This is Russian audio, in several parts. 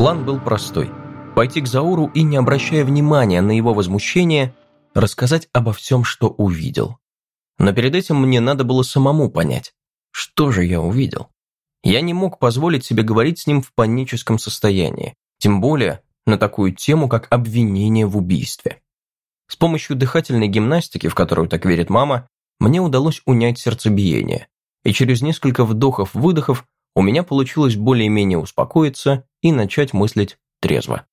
План был простой. Пойти к Зауру и, не обращая внимания на его возмущение, рассказать обо всем, что увидел. Но перед этим мне надо было самому понять, что же я увидел. Я не мог позволить себе говорить с ним в паническом состоянии, тем более на такую тему, как обвинение в убийстве. С помощью дыхательной гимнастики, в которую так верит мама, мне удалось унять сердцебиение, и через несколько вдохов-выдохов у меня получилось более-менее успокоиться и начать мыслить трезво.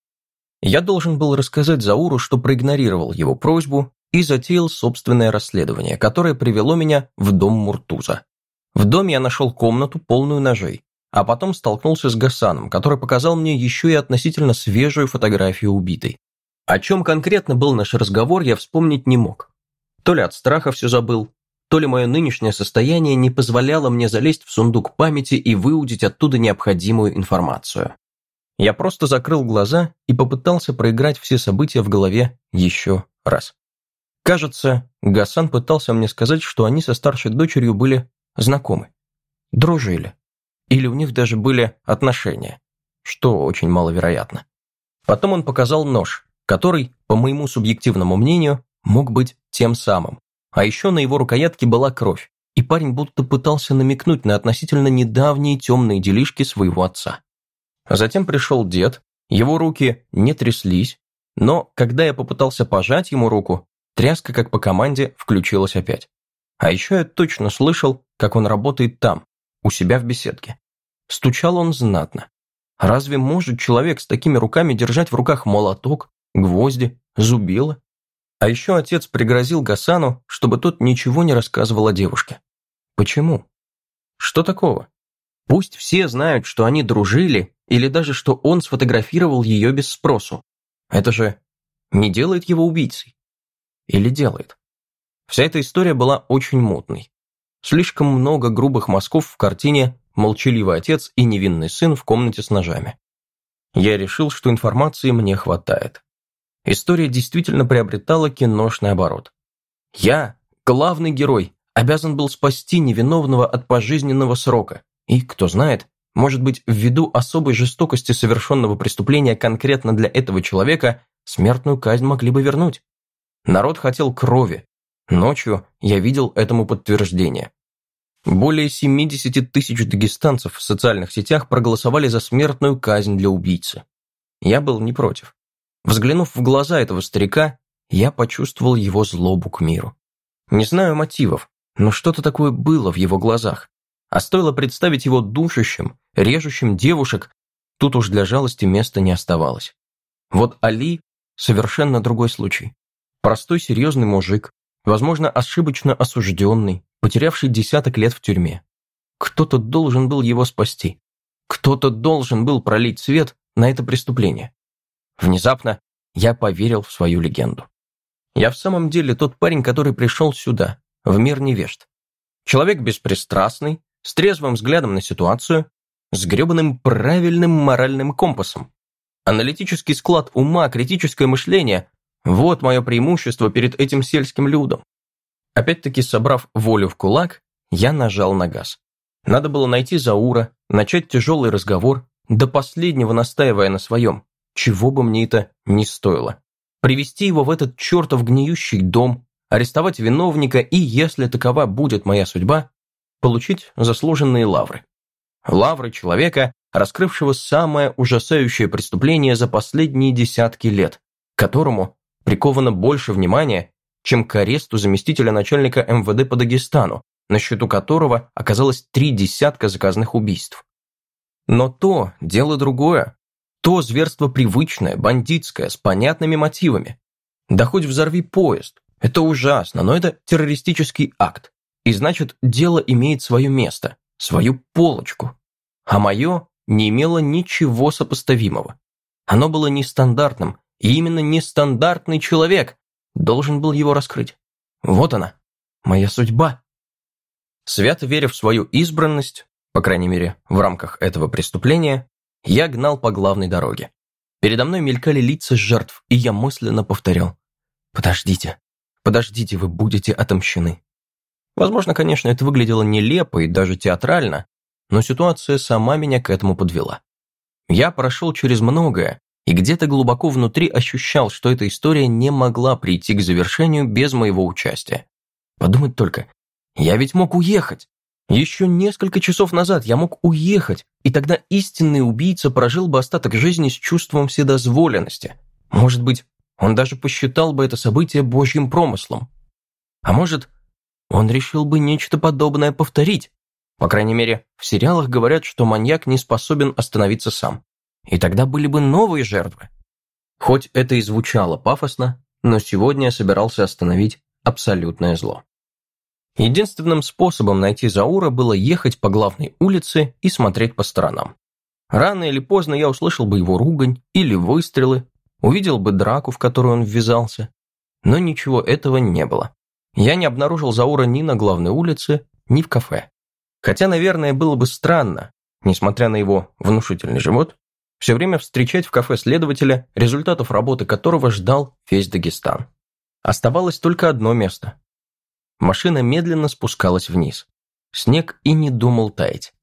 Я должен был рассказать Зауру, что проигнорировал его просьбу и затеял собственное расследование, которое привело меня в дом Муртуза. В доме я нашел комнату, полную ножей, а потом столкнулся с Гасаном, который показал мне еще и относительно свежую фотографию убитой. О чем конкретно был наш разговор, я вспомнить не мог. То ли от страха все забыл, то ли мое нынешнее состояние не позволяло мне залезть в сундук памяти и выудить оттуда необходимую информацию. Я просто закрыл глаза и попытался проиграть все события в голове еще раз. Кажется, Гасан пытался мне сказать, что они со старшей дочерью были знакомы, дружили, или у них даже были отношения, что очень маловероятно. Потом он показал нож, который, по моему субъективному мнению, мог быть тем самым. А еще на его рукоятке была кровь, и парень будто пытался намекнуть на относительно недавние темные делишки своего отца. Затем пришел дед, его руки не тряслись, но когда я попытался пожать ему руку, тряска, как по команде, включилась опять. А еще я точно слышал, как он работает там, у себя в беседке. Стучал он знатно. Разве может человек с такими руками держать в руках молоток, гвозди, зубило? А еще отец пригрозил Гасану, чтобы тот ничего не рассказывал о девушке. Почему? Что такого? Пусть все знают, что они дружили, или даже что он сфотографировал ее без спросу. Это же не делает его убийцей. Или делает? Вся эта история была очень мутной. Слишком много грубых мазков в картине «Молчаливый отец и невинный сын в комнате с ножами». Я решил, что информации мне хватает. История действительно приобретала киношный оборот. Я, главный герой, обязан был спасти невиновного от пожизненного срока. И, кто знает, может быть, ввиду особой жестокости совершенного преступления конкретно для этого человека, смертную казнь могли бы вернуть. Народ хотел крови. Ночью я видел этому подтверждение. Более 70 тысяч дагестанцев в социальных сетях проголосовали за смертную казнь для убийцы. Я был не против. Взглянув в глаза этого старика, я почувствовал его злобу к миру. Не знаю мотивов, но что-то такое было в его глазах. А стоило представить его душащим, режущим девушек, тут уж для жалости места не оставалось. Вот Али – совершенно другой случай. Простой серьезный мужик, возможно, ошибочно осужденный, потерявший десяток лет в тюрьме. Кто-то должен был его спасти. Кто-то должен был пролить свет на это преступление. Внезапно я поверил в свою легенду. Я в самом деле тот парень, который пришел сюда, в мир невежд. Человек беспристрастный, с трезвым взглядом на ситуацию, с гребаным правильным моральным компасом. Аналитический склад ума, критическое мышление – вот мое преимущество перед этим сельским людом. Опять-таки, собрав волю в кулак, я нажал на газ. Надо было найти Заура, начать тяжелый разговор, до последнего настаивая на своем, чего бы мне это ни стоило. Привести его в этот чертов гниющий дом, арестовать виновника и, если такова будет моя судьба, получить заслуженные лавры. Лавры человека, раскрывшего самое ужасающее преступление за последние десятки лет, которому приковано больше внимания, чем к аресту заместителя начальника МВД по Дагестану, на счету которого оказалось три десятка заказных убийств. Но то дело другое. То зверство привычное, бандитское, с понятными мотивами. Да хоть взорви поезд. Это ужасно, но это террористический акт. И значит, дело имеет свое место, свою полочку. А мое не имело ничего сопоставимого. Оно было нестандартным, и именно нестандартный человек должен был его раскрыть. Вот она, моя судьба. Свято веря в свою избранность, по крайней мере, в рамках этого преступления, я гнал по главной дороге. Передо мной мелькали лица жертв, и я мысленно повторял. «Подождите, подождите, вы будете отомщены». Возможно, конечно, это выглядело нелепо и даже театрально, но ситуация сама меня к этому подвела. Я прошел через многое, и где-то глубоко внутри ощущал, что эта история не могла прийти к завершению без моего участия. Подумать только, я ведь мог уехать. Еще несколько часов назад я мог уехать, и тогда истинный убийца прожил бы остаток жизни с чувством вседозволенности. Может быть, он даже посчитал бы это событие божьим промыслом. А может, он решил бы нечто подобное повторить. По крайней мере, в сериалах говорят, что маньяк не способен остановиться сам. И тогда были бы новые жертвы. Хоть это и звучало пафосно, но сегодня я собирался остановить абсолютное зло. Единственным способом найти Заура было ехать по главной улице и смотреть по сторонам. Рано или поздно я услышал бы его ругань или выстрелы, увидел бы драку, в которую он ввязался. Но ничего этого не было. Я не обнаружил Заура ни на главной улице, ни в кафе. Хотя, наверное, было бы странно, несмотря на его внушительный живот, все время встречать в кафе следователя, результатов работы которого ждал весь Дагестан. Оставалось только одно место Машина медленно спускалась вниз. Снег и не думал таять.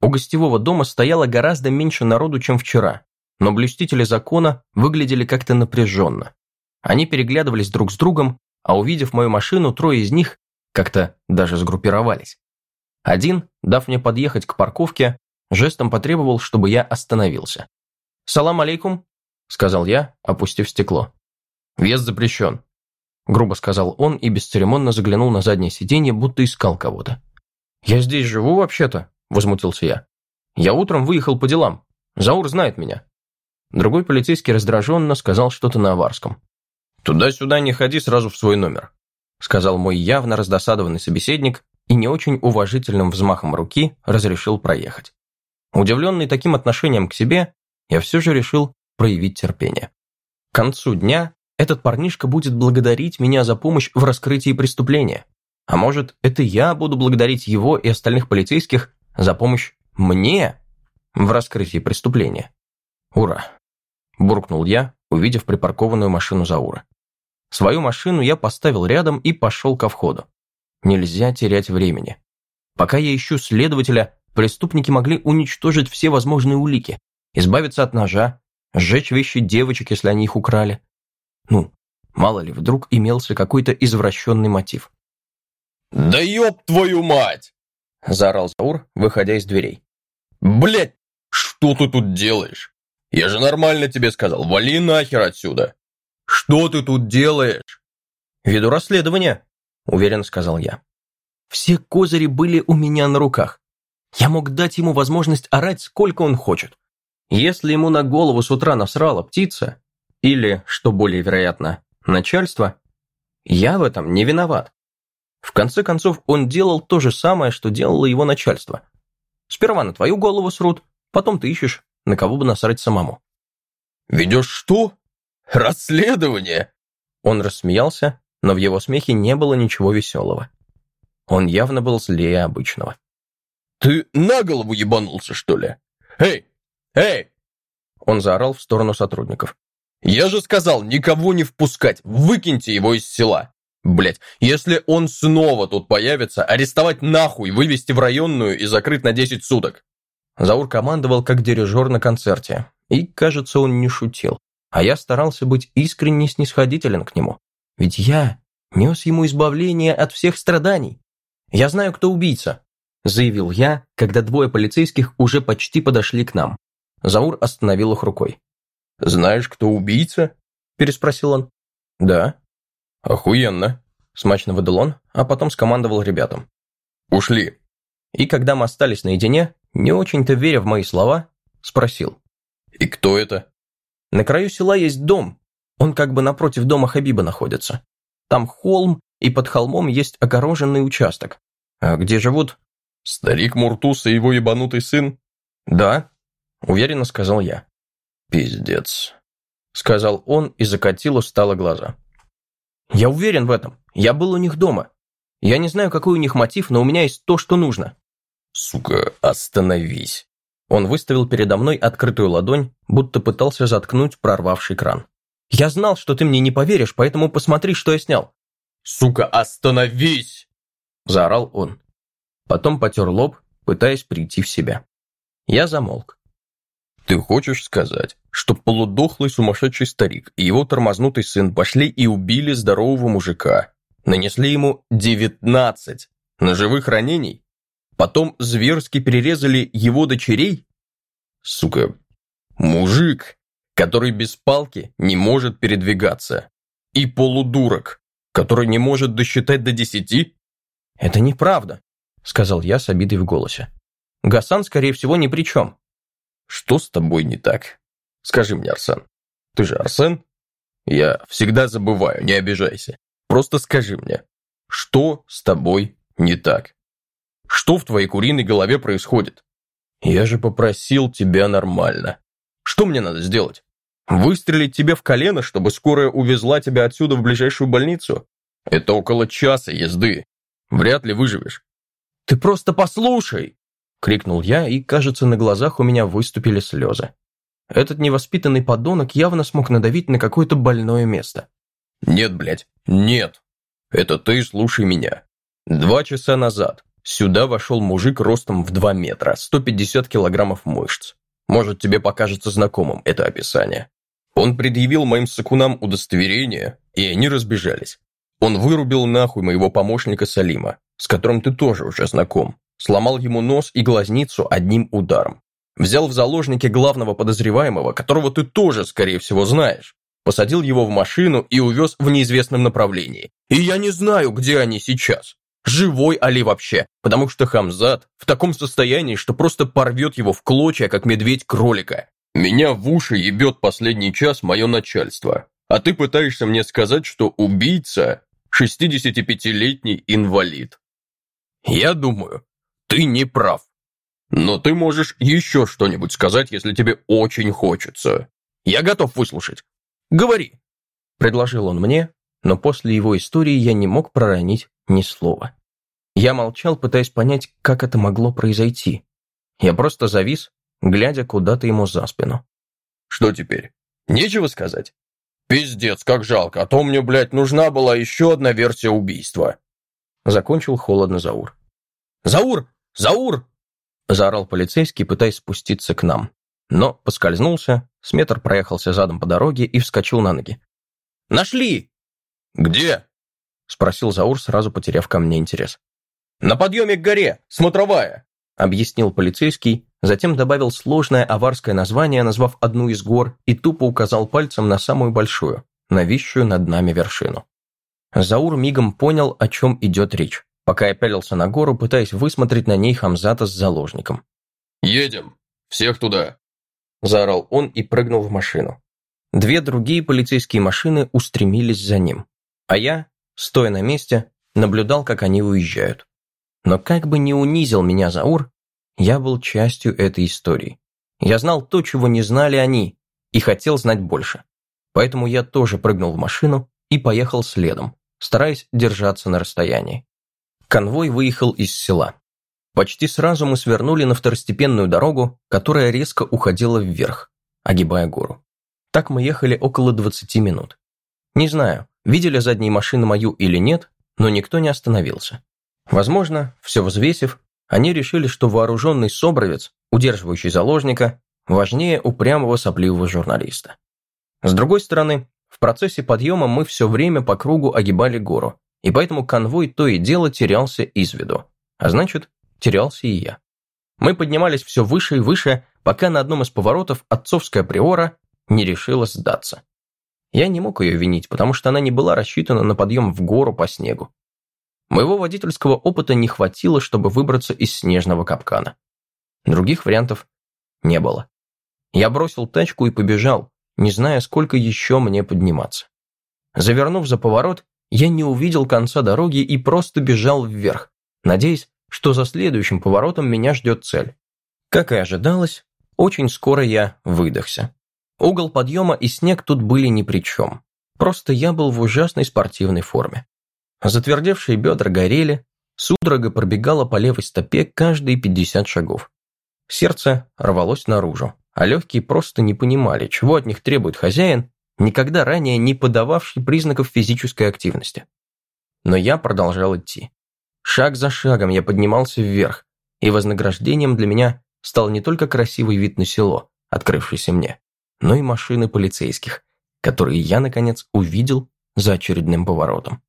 У гостевого дома стояло гораздо меньше народу, чем вчера, но блюстители закона выглядели как-то напряженно. Они переглядывались друг с другом, а увидев мою машину, трое из них как-то даже сгруппировались. Один, дав мне подъехать к парковке, жестом потребовал, чтобы я остановился. «Салам алейкум», — сказал я, опустив стекло. «Въезд запрещен», грубо сказал он и бесцеремонно заглянул на заднее сиденье, будто искал кого-то. «Я здесь живу вообще-то», – возмутился я. «Я утром выехал по делам. Заур знает меня». Другой полицейский раздраженно сказал что-то на аварском. «Туда-сюда не ходи сразу в свой номер», – сказал мой явно раздосадованный собеседник и не очень уважительным взмахом руки разрешил проехать. Удивленный таким отношением к себе, я все же решил проявить терпение. К концу дня этот парнишка будет благодарить меня за помощь в раскрытии преступления. А может, это я буду благодарить его и остальных полицейских за помощь мне в раскрытии преступления. Ура! Буркнул я, увидев припаркованную машину Заура. Свою машину я поставил рядом и пошел ко входу. Нельзя терять времени. Пока я ищу следователя, преступники могли уничтожить все возможные улики, избавиться от ножа, сжечь вещи девочек, если они их украли, ну, мало ли, вдруг имелся какой-то извращенный мотив. «Да ёб твою мать!» – заорал Заур, выходя из дверей. «Блядь, что ты тут делаешь? Я же нормально тебе сказал, вали нахер отсюда! Что ты тут делаешь?» «Веду расследование», – уверенно сказал я. Все козыри были у меня на руках. Я мог дать ему возможность орать, сколько он хочет. Если ему на голову с утра насрала птица, или, что более вероятно, начальство, я в этом не виноват. В конце концов, он делал то же самое, что делало его начальство. Сперва на твою голову срут, потом ты ищешь, на кого бы насрать самому. «Ведешь что? Расследование?» Он рассмеялся, но в его смехе не было ничего веселого. Он явно был злее обычного. «Ты на голову ебанулся, что ли? Эй! Эй!» Он заорал в сторону сотрудников. «Я же сказал, никого не впускать, выкиньте его из села!» Блять, если он снова тут появится, арестовать нахуй, вывести в районную и закрыть на 10 суток. Заур командовал как дирижер на концерте, и, кажется, он не шутил. А я старался быть искренне снисходителен к нему. Ведь я нес ему избавление от всех страданий. Я знаю, кто убийца, заявил я, когда двое полицейских уже почти подошли к нам. Заур остановил их рукой. «Знаешь, кто убийца?» – переспросил он. «Да». «Охуенно», – смачно выдал он, а потом скомандовал ребятам. «Ушли». И когда мы остались наедине, не очень-то веря в мои слова, спросил. «И кто это?» «На краю села есть дом. Он как бы напротив дома Хабиба находится. Там холм, и под холмом есть огороженный участок. А где живут?» «Старик Муртус и его ебанутый сын?» «Да», – уверенно сказал я. «Пиздец», — сказал он и закатил устало глаза. «Я уверен в этом. Я был у них дома. Я не знаю, какой у них мотив, но у меня есть то, что нужно». «Сука, остановись!» Он выставил передо мной открытую ладонь, будто пытался заткнуть прорвавший кран. «Я знал, что ты мне не поверишь, поэтому посмотри, что я снял». «Сука, остановись!» – заорал он. Потом потер лоб, пытаясь прийти в себя. Я замолк. Ты хочешь сказать, что полудохлый сумасшедший старик и его тормознутый сын пошли и убили здорового мужика, нанесли ему 19 ножевых ранений, потом зверски перерезали его дочерей? Сука, мужик, который без палки не может передвигаться, и полудурок, который не может досчитать до десяти? Это неправда, сказал я с обидой в голосе. Гасан, скорее всего, ни при чем. Что с тобой не так? Скажи мне, Арсен. Ты же Арсен? Я всегда забываю, не обижайся. Просто скажи мне, что с тобой не так? Что в твоей куриной голове происходит? Я же попросил тебя нормально. Что мне надо сделать? Выстрелить тебе в колено, чтобы скорая увезла тебя отсюда в ближайшую больницу? Это около часа езды. Вряд ли выживешь. Ты просто послушай, — крикнул я, и, кажется, на глазах у меня выступили слезы. Этот невоспитанный подонок явно смог надавить на какое-то больное место. «Нет, блядь, нет! Это ты слушай меня. Два часа назад сюда вошел мужик ростом в два метра, 150 килограммов мышц. Может, тебе покажется знакомым это описание. Он предъявил моим сакунам удостоверение, и они разбежались. Он вырубил нахуй моего помощника Салима, с которым ты тоже уже знаком, сломал ему нос и глазницу одним ударом. Взял в заложники главного подозреваемого, которого ты тоже, скорее всего, знаешь. Посадил его в машину и увез в неизвестном направлении. И я не знаю, где они сейчас. Живой Али вообще, потому что Хамзат в таком состоянии, что просто порвет его в клочья, как медведь кролика. Меня в уши ебет последний час мое начальство. А ты пытаешься мне сказать, что убийца – 65-летний инвалид. Я думаю, ты не прав. Но ты можешь еще что-нибудь сказать, если тебе очень хочется. Я готов выслушать. Говори. Предложил он мне, но после его истории я не мог проронить ни слова. Я молчал, пытаясь понять, как это могло произойти. Я просто завис, глядя куда-то ему за спину. Что теперь? Нечего сказать? Пиздец, как жалко, а то мне, блядь, нужна была еще одна версия убийства. Закончил холодно Заур. Заур, «Заур!» – заорал полицейский, пытаясь спуститься к нам. Но поскользнулся, Сметр проехался задом по дороге и вскочил на ноги. «Нашли!» «Где?» – спросил Заур, сразу потеряв ко мне интерес. «На подъеме к горе, смотровая!» – объяснил полицейский, затем добавил сложное аварское название, назвав одну из гор, и тупо указал пальцем на самую большую, нависшую над нами вершину. Заур мигом понял, о чем идет речь пока я пялился на гору, пытаясь высмотреть на ней Хамзата с заложником. «Едем! Всех туда!» Заорал он и прыгнул в машину. Две другие полицейские машины устремились за ним, а я, стоя на месте, наблюдал, как они уезжают. Но как бы ни унизил меня Заур, я был частью этой истории. Я знал то, чего не знали они, и хотел знать больше. Поэтому я тоже прыгнул в машину и поехал следом, стараясь держаться на расстоянии. Конвой выехал из села. Почти сразу мы свернули на второстепенную дорогу, которая резко уходила вверх, огибая гору. Так мы ехали около 20 минут. Не знаю, видели задние машины мою или нет, но никто не остановился. Возможно, все взвесив, они решили, что вооруженный собровец, удерживающий заложника, важнее упрямого сопливого журналиста. С другой стороны, в процессе подъема мы все время по кругу огибали гору, и поэтому конвой то и дело терялся из виду. А значит, терялся и я. Мы поднимались все выше и выше, пока на одном из поворотов отцовская приора не решила сдаться. Я не мог ее винить, потому что она не была рассчитана на подъем в гору по снегу. Моего водительского опыта не хватило, чтобы выбраться из снежного капкана. Других вариантов не было. Я бросил тачку и побежал, не зная, сколько еще мне подниматься. Завернув за поворот, я не увидел конца дороги и просто бежал вверх, надеясь, что за следующим поворотом меня ждет цель. Как и ожидалось, очень скоро я выдохся. Угол подъема и снег тут были ни при чем. Просто я был в ужасной спортивной форме. Затвердевшие бедра горели, судорога пробегала по левой стопе каждые 50 шагов. Сердце рвалось наружу, а легкие просто не понимали, чего от них требует хозяин никогда ранее не подававший признаков физической активности. Но я продолжал идти. Шаг за шагом я поднимался вверх, и вознаграждением для меня стал не только красивый вид на село, открывшийся мне, но и машины полицейских, которые я, наконец, увидел за очередным поворотом.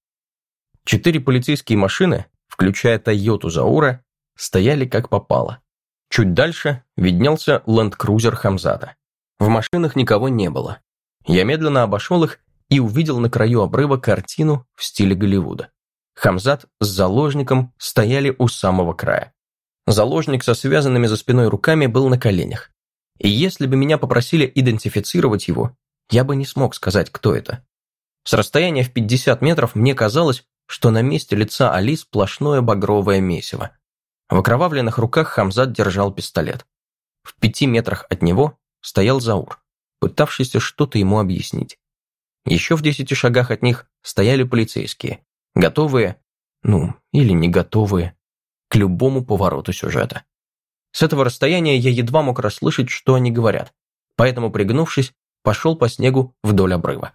Четыре полицейские машины, включая Тойоту Заура, стояли как попало. Чуть дальше виднелся ленд-крузер Хамзата. В машинах никого не было. Я медленно обошел их и увидел на краю обрыва картину в стиле Голливуда. Хамзат с заложником стояли у самого края. Заложник со связанными за спиной руками был на коленях. И если бы меня попросили идентифицировать его, я бы не смог сказать, кто это. С расстояния в 50 метров мне казалось, что на месте лица Али сплошное багровое месиво. В окровавленных руках Хамзат держал пистолет. В пяти метрах от него стоял Заур, пытавшийся что-то ему объяснить. Еще в десяти шагах от них стояли полицейские, готовые, ну, или не готовые, к любому повороту сюжета. С этого расстояния я едва мог расслышать, что они говорят, поэтому, пригнувшись, пошел по снегу вдоль обрыва.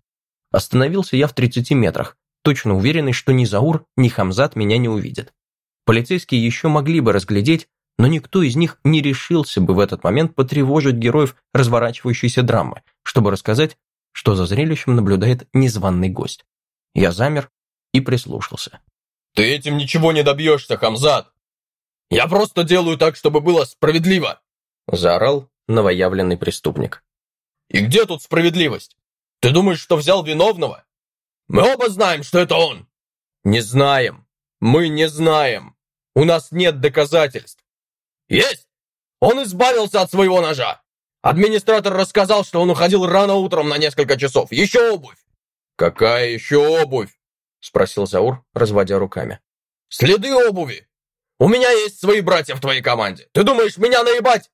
Остановился я в 30 метрах, точно уверенный, что ни Заур, ни Хамзат меня не увидят. Полицейские еще могли бы разглядеть, но никто из них не решился бы в этот момент потревожить героев разворачивающейся драмы, чтобы рассказать, что за зрелищем наблюдает незваный гость. Я замер и прислушался. «Ты этим ничего не добьешься, Хамзат! Я просто делаю так, чтобы было справедливо!» заорал новоявленный преступник. «И где тут справедливость? Ты думаешь, что взял виновного? Мы оба знаем, что это он!» «Не знаем! Мы не знаем! У нас нет доказательств!» «Есть! Он избавился от своего ножа! Администратор рассказал, что он уходил рано утром на несколько часов. Еще обувь!» «Какая еще обувь?» Спросил Заур, разводя руками. «Следы обуви! У меня есть свои братья в твоей команде. Ты думаешь, меня наебать?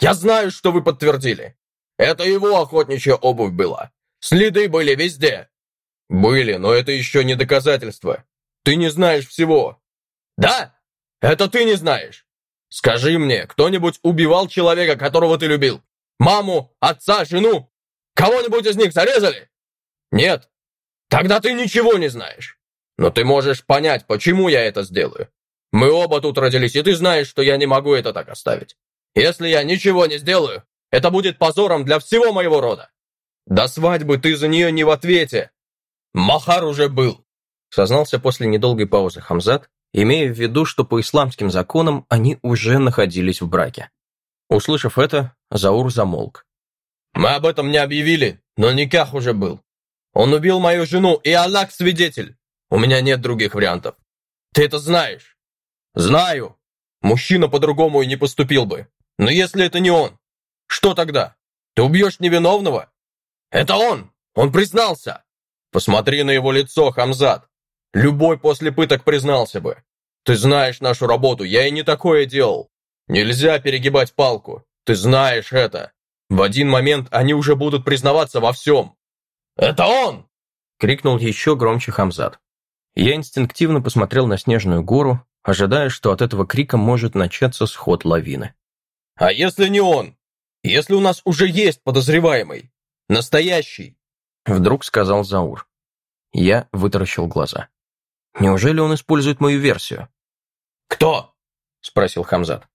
Я знаю, что вы подтвердили. Это его охотничья обувь была. Следы были везде. Были, но это еще не доказательство. Ты не знаешь всего. Да? Это ты не знаешь. Скажи мне, кто-нибудь убивал человека, которого ты любил? Маму, отца, жену? Кого-нибудь из них зарезали? Нет. Тогда ты ничего не знаешь. Но ты можешь понять, почему я это сделаю. Мы оба тут родились, и ты знаешь, что я не могу это так оставить. Если я ничего не сделаю, это будет позором для всего моего рода. До свадьбы ты за нее не в ответе. Махар уже был. Сознался после недолгой паузы Хамзат, имея в виду, что по исламским законам они уже находились в браке. Услышав это, Заур замолк. «Мы об этом не объявили, но никах уже был. Он убил мою жену, и Аллах свидетель. У меня нет других вариантов. Ты это знаешь?» «Знаю. Мужчина по-другому и не поступил бы. Но если это не он, что тогда? Ты убьешь невиновного?» «Это он! Он признался!» «Посмотри на его лицо, Хамзат. Любой после пыток признался бы. Ты знаешь нашу работу, я и не такое делал. Нельзя перегибать палку. Ты знаешь это. В один момент они уже будут признаваться во всем. «Это он!» — крикнул еще громче Хамзат. Я инстинктивно посмотрел на снежную гору, ожидая, что от этого крика может начаться сход лавины. «А если не он? Если у нас уже есть подозреваемый? Настоящий?» Вдруг сказал Заур. Я вытаращил глаза. Неужели он использует мою версию? «Кто?» — спросил Хамзат.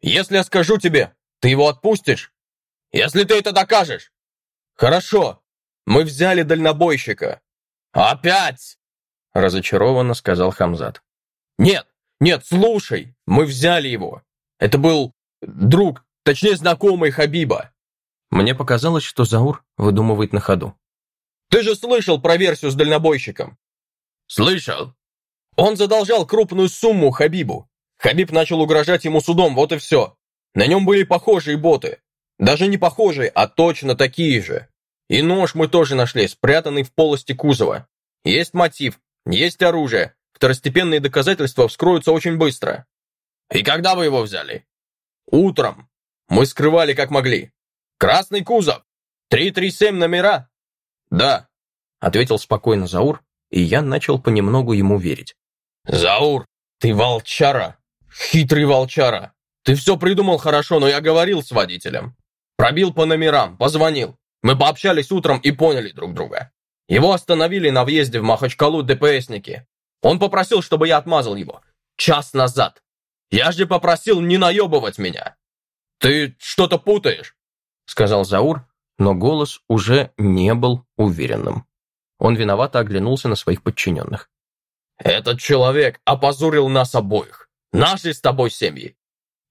«Если я скажу тебе, ты его отпустишь? Если ты это докажешь?» «Хорошо, мы взяли дальнобойщика». «Опять?» — разочарованно сказал Хамзат. «Нет, нет, слушай, мы взяли его. Это был друг, точнее знакомый Хабиба». Мне показалось, что Заур выдумывает на ходу. «Ты же слышал про версию с дальнобойщиком?» «Слышал. Он задолжал крупную сумму Хабибу. Хабиб начал угрожать ему судом, вот и все. На нем были похожие боты. Даже не похожие, а точно такие же. И нож мы тоже нашли, спрятанный в полости кузова. Есть мотив, есть оружие. Второстепенные доказательства вскроются очень быстро. И когда вы его взяли? Утром. Мы скрывали как могли. Красный кузов. 337 номера. Да, ответил спокойно Заур, и я начал понемногу ему верить. Заур, ты волчара. Хитрый волчара. Ты все придумал хорошо, но я говорил с водителем. Пробил по номерам, позвонил. Мы пообщались утром и поняли друг друга. Его остановили на въезде в Махачкалу ДПСники. Он попросил, чтобы я отмазал его. Час назад. Я же попросил не наебывать меня. Ты что-то путаешь. сказал Заур, но голос уже не был уверенным. Он виновато оглянулся на своих подчиненных. «Этот человек опозорил нас обоих, наши с тобой семьи.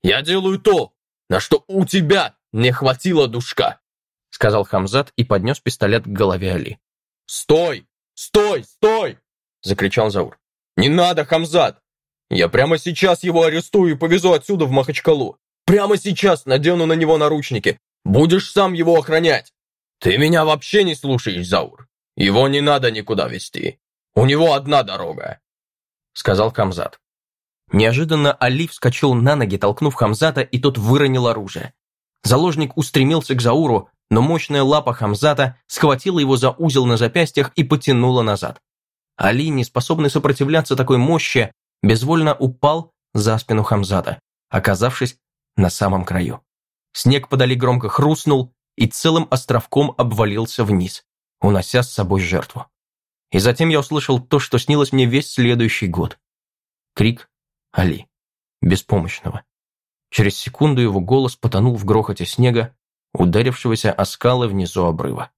Я делаю то, на что у тебя не хватило душка», сказал Хамзат и поднес пистолет к голове Али. «Стой! Стой! Стой!» закричал Заур. «Не надо, Хамзат! Я прямо сейчас его арестую и повезу отсюда в Махачкалу. Прямо сейчас надену на него наручники. Будешь сам его охранять. Ты меня вообще не слушаешь, Заур. Его не надо никуда вести. У него одна дорога», — сказал Хамзат. Неожиданно Али вскочил на ноги, толкнув Хамзата, и тот выронил оружие. Заложник устремился к Зауру, но мощная лапа Хамзата схватила его за узел на запястьях и потянула назад. Али, не способный сопротивляться такой мощи, безвольно упал за спину Хамзата, оказавшись на самом краю. Снег подали громко хрустнул и целым островком обвалился вниз, унося с собой жертву. И затем я услышал то, что снилось мне весь следующий год. Крик Али, беспомощного. Через секунду его голос потонул в грохоте снега, ударившегося о скалы внизу обрыва.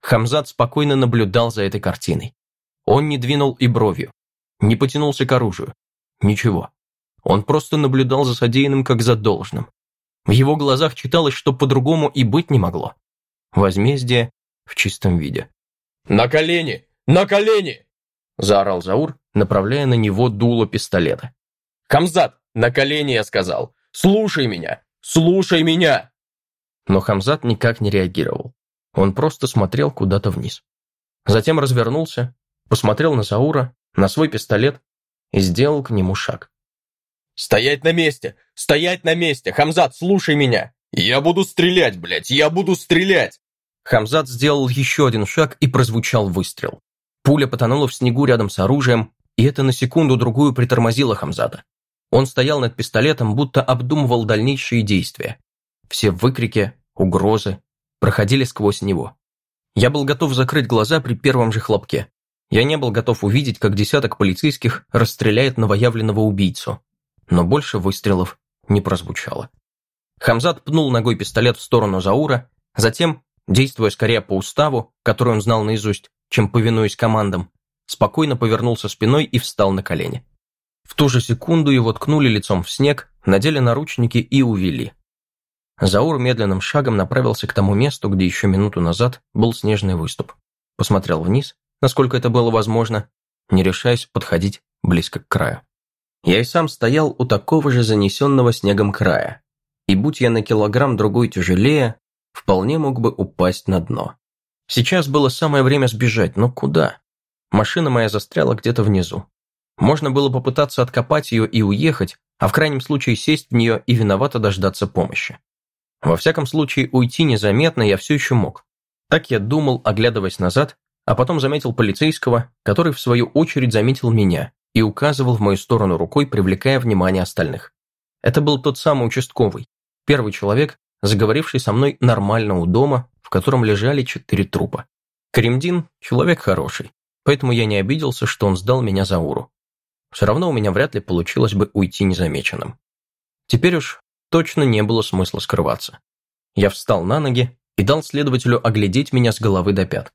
Хамзат спокойно наблюдал за этой картиной. Он не двинул и бровью, не потянулся к оружию. Ничего. Он просто наблюдал за содеянным как за должным. В его глазах читалось, что по-другому и быть не могло. Возмездие в чистом виде. «На колени! На колени!» заорал Заур, направляя на него дуло пистолета. «Хамзат, на колени, я сказал! Слушай меня! Слушай меня!» Но Хамзат никак не реагировал. Он просто смотрел куда-то вниз. Затем развернулся, посмотрел на Заура, на свой пистолет и сделал к нему шаг. «Стоять на месте! Стоять на месте! Хамзат, слушай меня! Я буду стрелять, блядь! Я буду стрелять!» Хамзат сделал еще один шаг и прозвучал выстрел. Пуля потонула в снегу рядом с оружием, и это на секунду-другую притормозило Хамзата. Он стоял над пистолетом, будто обдумывал дальнейшие действия. Все выкрики, угрозы проходили сквозь него. Я был готов закрыть глаза при первом же хлопке. Я не был готов увидеть, как десяток полицейских расстреляет новоявленного убийцу. Но больше выстрелов не прозвучало. Хамзат пнул ногой пистолет в сторону Заура, затем, действуя скорее по уставу, который он знал наизусть, чем повинуясь командам, спокойно повернулся спиной и встал на колени. В ту же секунду его ткнули лицом в снег, надели наручники и увели. Заур медленным шагом направился к тому месту, где еще минуту назад был снежный выступ. Посмотрел вниз насколько это было возможно, не решаясь подходить близко к краю. Я и сам стоял у такого же занесенного снегом края, и будь я на килограмм другой тяжелее, вполне мог бы упасть на дно. Сейчас было самое время сбежать, но куда? Машина моя застряла где-то внизу. Можно было попытаться откопать ее и уехать, а в крайнем случае сесть в нее и виновато дождаться помощи. Во всяком случае, уйти незаметно я все еще мог. Так я думал, оглядываясь назад, а потом заметил полицейского, который в свою очередь заметил меня и указывал в мою сторону рукой, привлекая внимание остальных. Это был тот самый участковый, первый человек, заговоривший со мной нормально у дома, в котором лежали четыре трупа. Каримдин – человек хороший, поэтому я не обиделся, что он сдал меня за уру. Все равно у меня вряд ли получилось бы уйти незамеченным. Теперь уж точно не было смысла скрываться. Я встал на ноги и дал следователю оглядеть меня с головы до пят.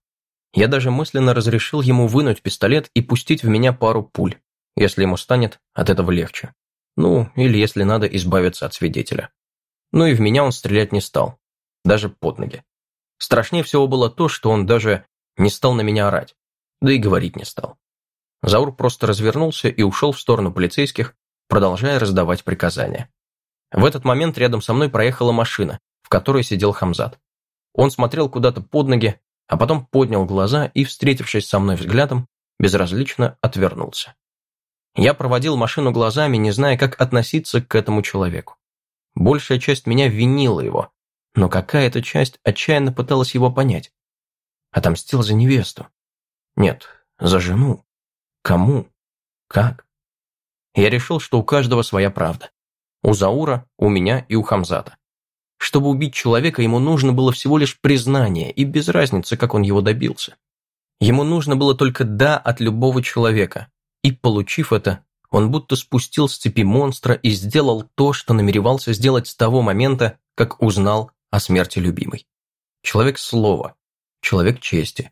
Я даже мысленно разрешил ему вынуть пистолет и пустить в меня пару пуль, если ему станет от этого легче. Ну, или если надо избавиться от свидетеля. Ну и в меня он стрелять не стал, даже под ноги. Страшнее всего было то, что он даже не стал на меня орать, да и говорить не стал. Заур просто развернулся и ушел в сторону полицейских, продолжая раздавать приказания. В этот момент рядом со мной проехала машина, в которой сидел Хамзат. Он смотрел куда-то под ноги, а потом поднял глаза и, встретившись со мной взглядом, безразлично отвернулся. Я проводил машину глазами, не зная, как относиться к этому человеку. Большая часть меня винила его, но какая-то часть отчаянно пыталась его понять. Отомстил за невесту. Нет, за жену. Кому? Как? Я решил, что у каждого своя правда. У Заура, у меня и у Хамзата. Чтобы убить человека, ему нужно было всего лишь признание, и без разницы, как он его добился. Ему нужно было только «да» от любого человека. И, получив это, он будто спустил с цепи монстра и сделал то, что намеревался сделать с того момента, как узнал о смерти любимой. Человек слова, человек чести.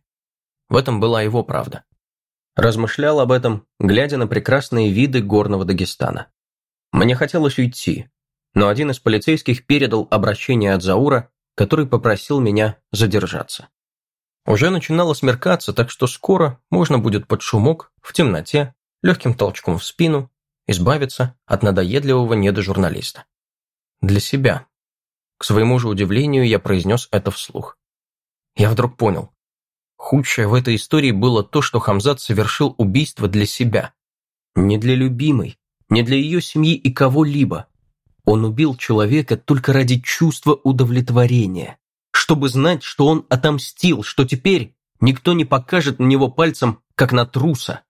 В этом была его правда. Размышлял об этом, глядя на прекрасные виды горного Дагестана. Мне хотелось уйти, но один из полицейских передал обращение от Заура, который попросил меня задержаться. Уже начинало смеркаться, так что скоро можно будет под шумок, в темноте, легким толчком в спину, избавиться от надоедливого недожурналиста. Для себя. К своему же удивлению, я произнес это вслух. Я вдруг понял. Худшее в этой истории было то, что Хамзат совершил убийство для себя. Не для любимой, не для ее семьи и кого-либо. Он убил человека только ради чувства удовлетворения, чтобы знать, что он отомстил, что теперь никто не покажет на него пальцем, как на труса.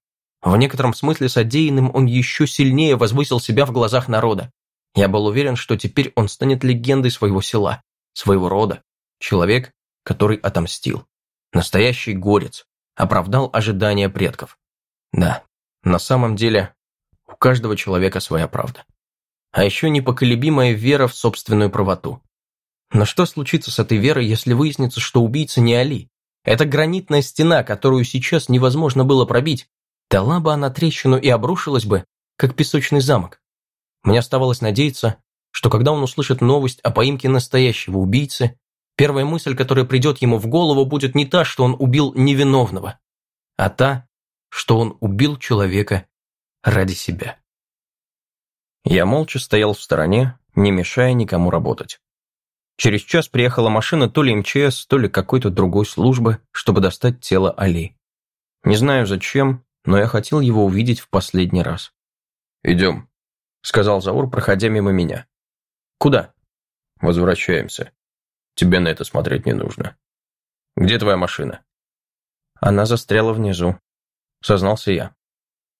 В некотором смысле содеянным он еще сильнее возвысил себя в глазах народа. Я был уверен, что теперь он станет легендой своего села, своего рода, человек, который отомстил. Настоящий горец, оправдал ожидания предков. Да, на самом деле, у каждого человека своя правда. А еще непоколебимая вера в собственную правоту. Но что случится с этой верой, если выяснится, что убийца не Али? Это гранитная стена, которую сейчас невозможно было пробить, Дала бы она трещину и обрушилась бы, как песочный замок. Мне оставалось надеяться, что когда он услышит новость о поимке настоящего убийцы, первая мысль, которая придет ему в голову, будет не та, что он убил невиновного, а та, что он убил человека ради себя. Я молча стоял в стороне, не мешая никому работать. Через час приехала машина то ли МЧС, то ли какой-то другой службы, чтобы достать тело Али. Не знаю зачем, но я хотел его увидеть в последний раз. «Идем», — сказал Заур, проходя мимо меня. «Куда?» «Возвращаемся. Тебе на это смотреть не нужно. Где твоя машина?» Она застряла внизу, сознался я.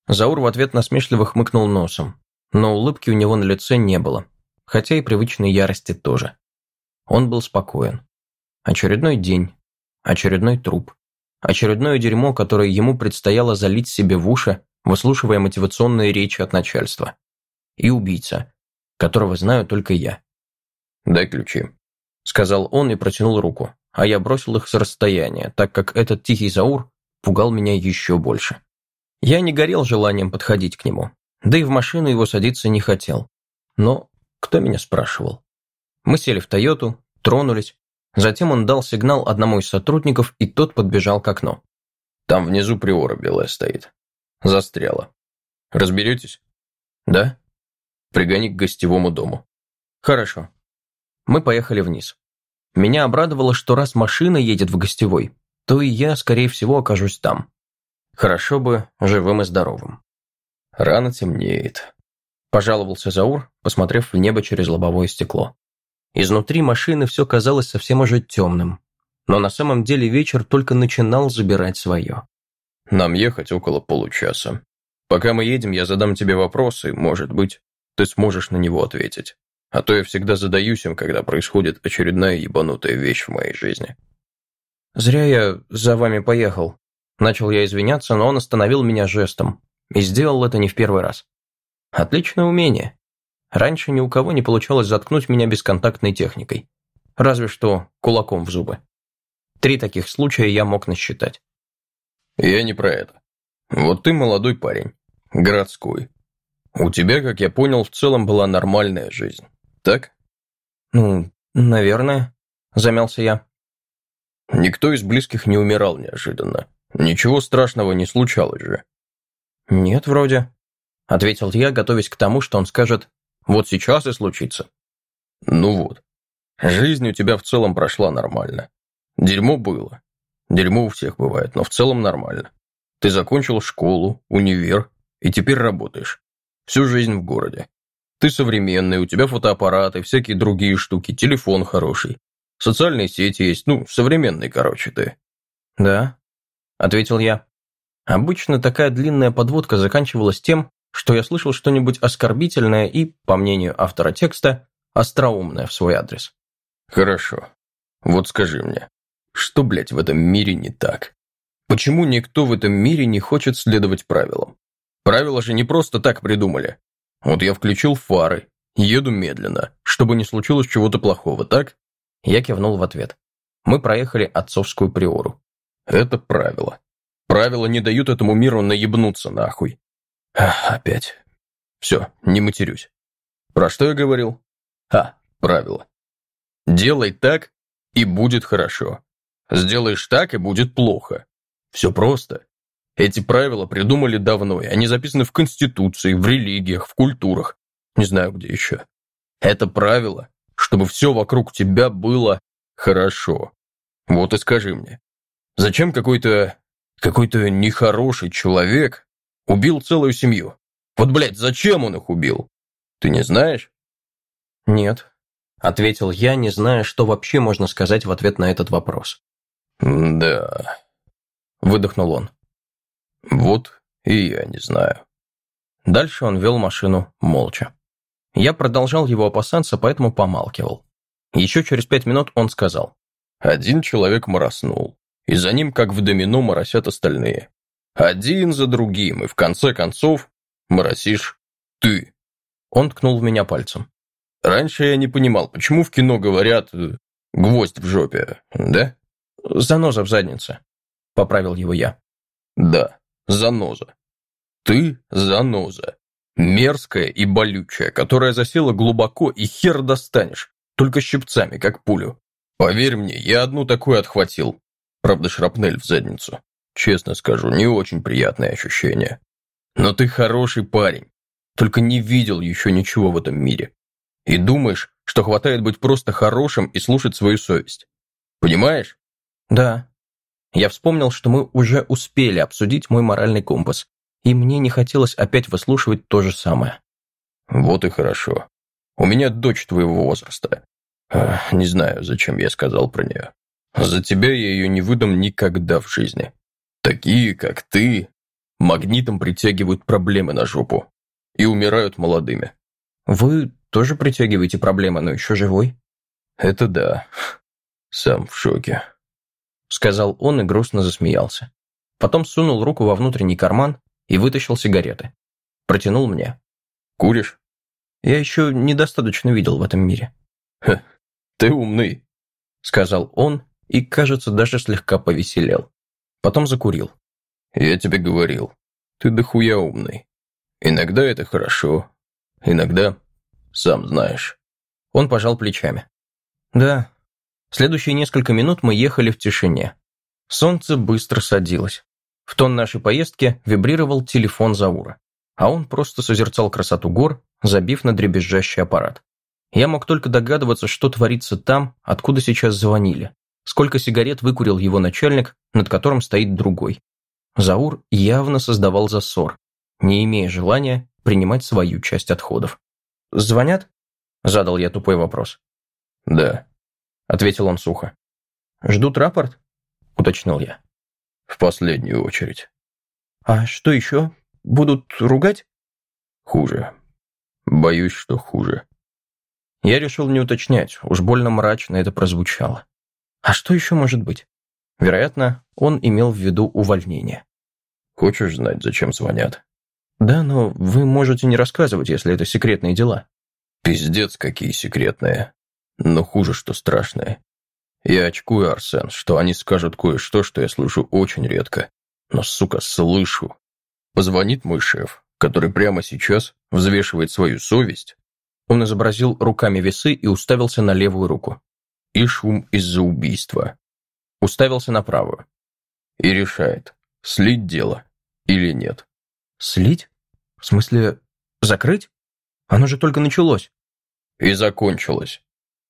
Заур в ответ насмешливо хмыкнул носом, но улыбки у него на лице не было, хотя и привычной ярости тоже. Он был спокоен. Очередной день, очередной труп, Очередное дерьмо, которое ему предстояло залить себе в уши, выслушивая мотивационные речи от начальства. И убийца, которого знаю только я. «Дай ключи», — сказал он и протянул руку, а я бросил их с расстояния, так как этот тихий Заур пугал меня еще больше. Я не горел желанием подходить к нему, да и в машину его садиться не хотел. Но кто меня спрашивал? Мы сели в Тойоту, тронулись, Затем он дал сигнал одному из сотрудников, и тот подбежал к окну. «Там внизу приора белая стоит. Застряла. Разберетесь?» «Да?» «Пригони к гостевому дому». «Хорошо». Мы поехали вниз. Меня обрадовало, что раз машина едет в гостевой, то и я, скорее всего, окажусь там. Хорошо бы живым и здоровым. «Рано темнеет», – пожаловался Заур, посмотрев в небо через лобовое стекло. Изнутри машины все казалось совсем уже темным. Но на самом деле вечер только начинал забирать свое. «Нам ехать около получаса. Пока мы едем, я задам тебе вопросы, может быть, ты сможешь на него ответить. А то я всегда задаюсь им, когда происходит очередная ебанутая вещь в моей жизни». «Зря я за вами поехал». Начал я извиняться, но он остановил меня жестом. И сделал это не в первый раз. Отличное умение. Раньше ни у кого не получалось заткнуть меня бесконтактной техникой. Разве что кулаком в зубы. Три таких случая я мог насчитать. Я не про это. Вот ты молодой парень, городской. У тебя, как я понял, в целом была нормальная жизнь, так? Ну, наверное, замялся я. Никто из близких не умирал неожиданно. Ничего страшного не случалось же. Нет, вроде. Ответил я, готовясь к тому, что он скажет вот сейчас и случится. Ну вот. Жизнь у тебя в целом прошла нормально. Дерьмо было. Дерьмо у всех бывает, но в целом нормально. Ты закончил школу, универ и теперь работаешь. Всю жизнь в городе. Ты современный, у тебя фотоаппараты, всякие другие штуки, телефон хороший. Социальные сети есть, ну, современный, короче, ты. Да, ответил я. Обычно такая длинная подводка заканчивалась тем, что я слышал что-нибудь оскорбительное и, по мнению автора текста, остроумное в свой адрес. Хорошо. Вот скажи мне, что, блядь, в этом мире не так? Почему никто в этом мире не хочет следовать правилам? Правила же не просто так придумали. Вот я включил фары, еду медленно, чтобы не случилось чего-то плохого, так? Я кивнул в ответ. Мы проехали отцовскую приору. Это правило. Правила не дают этому миру наебнуться нахуй. Ах, опять. Все, не матерюсь. Про что я говорил? А, правило. Делай так, и будет хорошо. Сделаешь так, и будет плохо. Все просто. Эти правила придумали давно, и они записаны в Конституции, в религиях, в культурах. Не знаю, где еще. Это правило, чтобы все вокруг тебя было хорошо. Вот и скажи мне, зачем какой-то... какой-то нехороший человек убил целую семью? Вот, блядь, зачем он их убил? Ты не знаешь? Нет, ответил я, не зная, что вообще можно сказать в ответ на этот вопрос. Да, выдохнул он. Вот и я не знаю. Дальше он вел машину молча. Я продолжал его опасаться, поэтому помалкивал. Еще через пять минут он сказал. Один человек мороснул, и за ним, как в домино, моросят остальные. Один за другим, и в конце концов моросишь ты. Он ткнул в меня пальцем. Раньше я не понимал, почему в кино говорят э, «гвоздь в жопе», да? «Заноза в заднице», — поправил его я. «Да, заноза. Ты заноза. Мерзкая и болючая, которая засела глубоко и хер достанешь, только щипцами, как пулю. Поверь мне, я одну такую отхватил. Правда, шрапнель в задницу. Честно скажу, не очень приятное ощущение. Но ты хороший парень, только не видел еще ничего в этом мире. И думаешь, что хватает быть просто хорошим и слушать свою совесть. Понимаешь? Да. Я вспомнил, что мы уже успели обсудить мой моральный компас, и мне не хотелось опять выслушивать то же самое. Вот и хорошо. У меня дочь твоего возраста. Не знаю, зачем я сказал про нее. За тебя я ее не выдам никогда в жизни. Такие, как ты, магнитом притягивают проблемы на жопу и умирают молодыми. Вы тоже притягиваете проблемы, но еще живой? Это да. Сам в шоке. Сказал он и грустно засмеялся. Потом сунул руку во внутренний карман и вытащил сигареты. Протянул мне. Куришь? Я еще недостаточно видел в этом мире. Ты умный, сказал он и, кажется, даже слегка повеселел. Потом закурил. Я тебе говорил, ты дохуя умный. Иногда это хорошо, иногда сам знаешь. Он пожал плечами. Да. Следующие несколько минут мы ехали в тишине. Солнце быстро садилось. В тон нашей поездки вибрировал телефон Заура, а он просто созерцал красоту гор, забив на дребезжащий аппарат. Я мог только догадываться, что творится там, откуда сейчас звонили. Сколько сигарет выкурил его начальник, над которым стоит другой. Заур явно создавал засор, не имея желания принимать свою часть отходов. «Звонят?» – задал я тупой вопрос. «Да», – ответил он сухо. «Ждут рапорт?» – уточнил я. «В последнюю очередь». «А что еще? Будут ругать?» «Хуже. Боюсь, что хуже». Я решил не уточнять, уж больно мрачно это прозвучало. А что еще может быть? Вероятно, он имел в виду увольнение. «Хочешь знать, зачем звонят?» Да, но вы можете не рассказывать, если это секретные дела. Пиздец, какие секретные. Но хуже, что страшные. Я очкую, Арсен, что они скажут кое-что, что я слышу очень редко. Но, сука, слышу. Позвонит мой шеф, который прямо сейчас взвешивает свою совесть. Он изобразил руками весы и уставился на левую руку. И шум из-за убийства. Уставился на правую. И решает, слить дело или нет. Слить? В смысле, закрыть? Оно же только началось. И закончилось.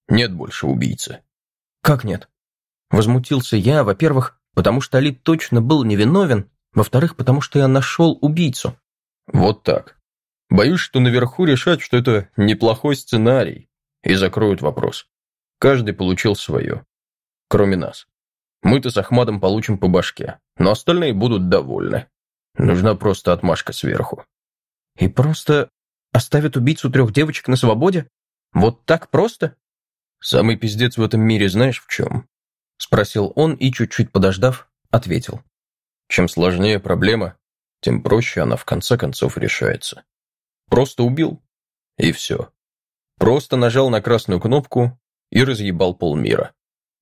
Нет больше убийцы. Как нет? Возмутился я, во-первых, потому что Али точно был невиновен, во-вторых, потому что я нашел убийцу. Вот так. Боюсь, что наверху решат, что это неплохой сценарий, и закроют вопрос. Каждый получил свое. Кроме нас. Мы-то с Ахмадом получим по башке, но остальные будут довольны. Нужна просто отмашка сверху. И просто оставят убийцу трех девочек на свободе? Вот так просто? Самый пиздец в этом мире знаешь в чем? Спросил он и, чуть-чуть подождав, ответил. Чем сложнее проблема, тем проще она в конце концов решается. Просто убил, и все. Просто нажал на красную кнопку, и разъебал полмира.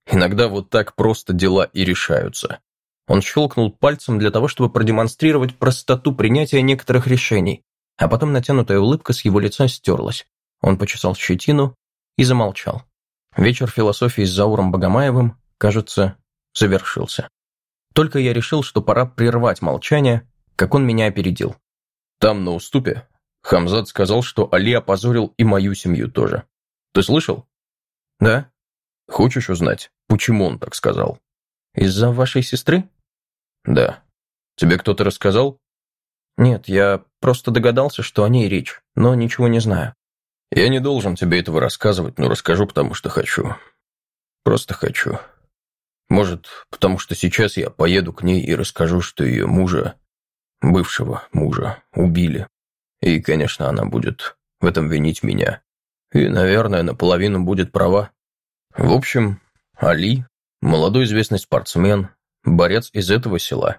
Иногда вот так просто дела и решаются. Он щелкнул пальцем для того, чтобы продемонстрировать простоту принятия некоторых решений, а потом натянутая улыбка с его лица стерлась. Он почесал щетину и замолчал. Вечер философии с Зауром Богомаевым, кажется, завершился. Только я решил, что пора прервать молчание, как он меня опередил. Там, на уступе, Хамзат сказал, что Али опозорил и мою семью тоже. Ты слышал? Да. Хочешь узнать, почему он так сказал? Из-за вашей сестры? Да. Тебе кто-то рассказал? Нет, я просто догадался, что о ней речь, но ничего не знаю. Я не должен тебе этого рассказывать, но расскажу, потому что хочу. Просто хочу. Может, потому что сейчас я поеду к ней и расскажу, что ее мужа, бывшего мужа, убили. И, конечно, она будет в этом винить меня. И, наверное, наполовину будет права. В общем, Али, молодой известный спортсмен, борец из этого села,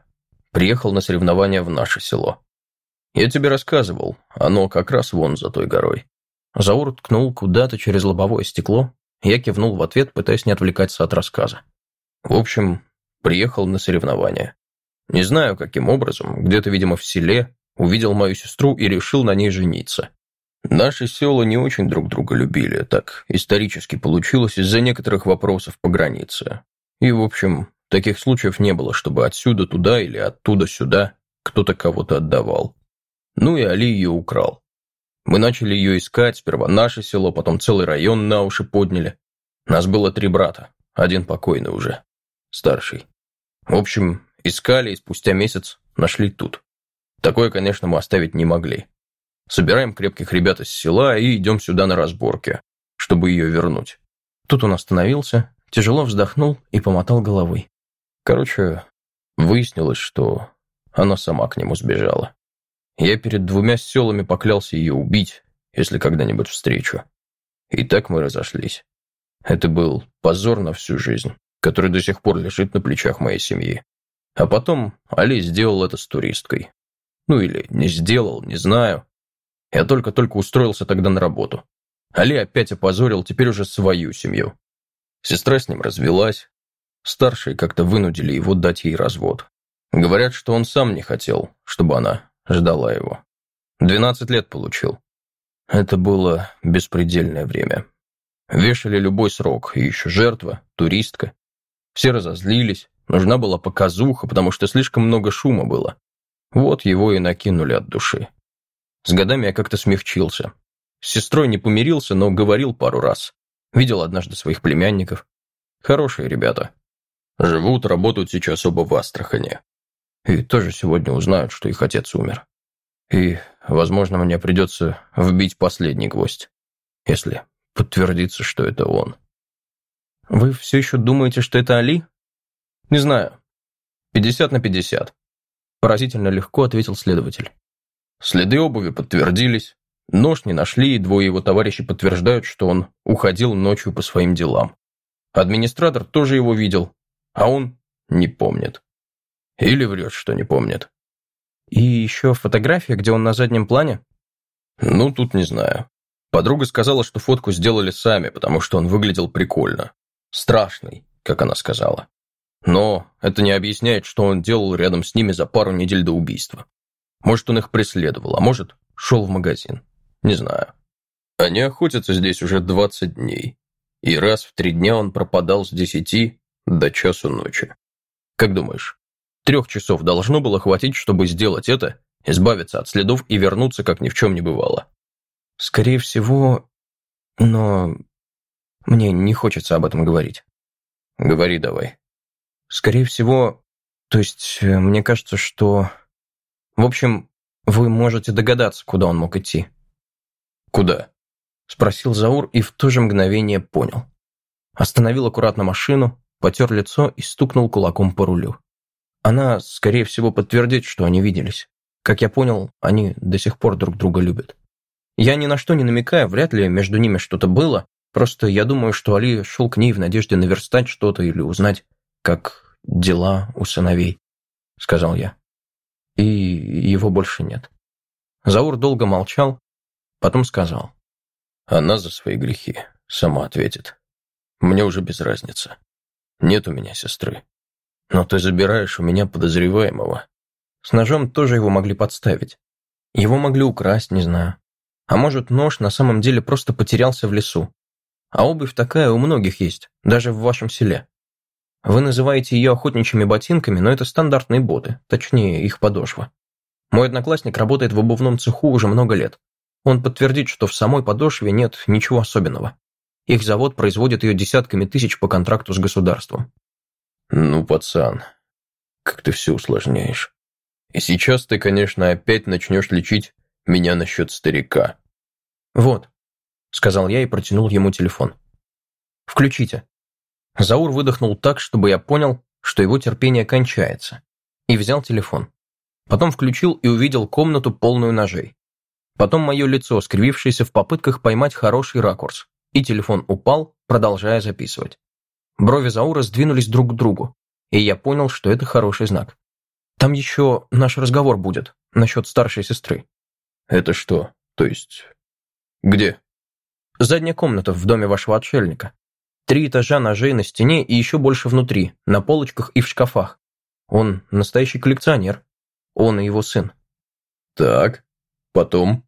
приехал на соревнования в наше село. Я тебе рассказывал, оно как раз вон за той горой. Заур ткнул куда-то через лобовое стекло, я кивнул в ответ, пытаясь не отвлекаться от рассказа. В общем, приехал на соревнования. Не знаю, каким образом, где-то, видимо, в селе, увидел мою сестру и решил на ней жениться. Наши села не очень друг друга любили, так исторически получилось из-за некоторых вопросов по границе. И, в общем, таких случаев не было, чтобы отсюда туда или оттуда сюда кто-то кого-то отдавал. Ну и Али ее украл. Мы начали ее искать, сперва наше село, потом целый район на уши подняли. Нас было три брата, один покойный уже старший. В общем, искали и спустя месяц нашли тут. Такое, конечно, мы оставить не могли. Собираем крепких ребят из села и идем сюда на разборки, чтобы ее вернуть. Тут он остановился, тяжело вздохнул и помотал головой. Короче, выяснилось, что она сама к нему сбежала. Я перед двумя селами поклялся ее убить, если когда-нибудь встречу. И так мы разошлись. Это был позор на всю жизнь который до сих пор лежит на плечах моей семьи. А потом Али сделал это с туристкой. Ну или не сделал, не знаю. Я только-только устроился тогда на работу. Али опять опозорил теперь уже свою семью. Сестра с ним развелась. Старшие как-то вынудили его дать ей развод. Говорят, что он сам не хотел, чтобы она ждала его. Двенадцать лет получил. Это было беспредельное время. Вешали любой срок, и еще жертва, туристка. Все разозлились, нужна была показуха, потому что слишком много шума было. Вот его и накинули от души. С годами я как-то смягчился. С сестрой не помирился, но говорил пару раз. Видел однажды своих племянников. Хорошие ребята. Живут, работают сейчас оба в Астрахане. И тоже сегодня узнают, что их отец умер. И, возможно, мне придется вбить последний гвоздь, если подтвердится, что это он. Вы все еще думаете, что это Али? Не знаю. Пятьдесят на пятьдесят. Поразительно легко ответил следователь. Следы обуви подтвердились. Нож не нашли, и двое его товарищей подтверждают, что он уходил ночью по своим делам. Администратор тоже его видел, а он не помнит. Или врет, что не помнит. И еще фотография, где он на заднем плане? Ну, тут не знаю. Подруга сказала, что фотку сделали сами, потому что он выглядел прикольно. Страшный, как она сказала. Но это не объясняет, что он делал рядом с ними за пару недель до убийства. Может, он их преследовал, а может, шел в магазин. Не знаю. Они охотятся здесь уже 20 дней. И раз в три дня он пропадал с 10 до часу ночи. Как думаешь, трех часов должно было хватить, чтобы сделать это, избавиться от следов и вернуться, как ни в чем не бывало? Скорее всего, но мне не хочется об этом говорить. Говори давай. Скорее всего, то есть, э, мне кажется, что... В общем, вы можете догадаться, куда он мог идти. Куда? Спросил Заур и в то же мгновение понял. Остановил аккуратно машину, потер лицо и стукнул кулаком по рулю. Она, скорее всего, подтвердит, что они виделись. Как я понял, они до сих пор друг друга любят. Я ни на что не намекаю, вряд ли между ними что-то было, Просто я думаю, что Али шел к ней в надежде наверстать что-то или узнать, как дела у сыновей, сказал я. И его больше нет. Заур долго молчал, потом сказал. Она за свои грехи сама ответит. Мне уже без разницы. Нет у меня сестры. Но ты забираешь у меня подозреваемого. С ножом тоже его могли подставить. Его могли украсть, не знаю. А может, нож на самом деле просто потерялся в лесу. А обувь такая у многих есть, даже в вашем селе. Вы называете ее охотничьими ботинками, но это стандартные боты, точнее, их подошва. Мой одноклассник работает в обувном цеху уже много лет. Он подтвердит, что в самой подошве нет ничего особенного. Их завод производит ее десятками тысяч по контракту с государством. Ну, пацан, как ты все усложняешь. И сейчас ты, конечно, опять начнешь лечить меня насчет старика. Вот, сказал я и протянул ему телефон. Включите. Заур выдохнул так, чтобы я понял, что его терпение кончается, и взял телефон. Потом включил и увидел комнату, полную ножей. Потом мое лицо, скривившееся в попытках поймать хороший ракурс, и телефон упал, продолжая записывать. Брови Заура сдвинулись друг к другу, и я понял, что это хороший знак. Там еще наш разговор будет, насчет старшей сестры. Это что? То есть... Где? Задняя комната в доме вашего отшельника. Три этажа ножей на стене и еще больше внутри, на полочках и в шкафах. Он настоящий коллекционер. Он и его сын. Так, потом?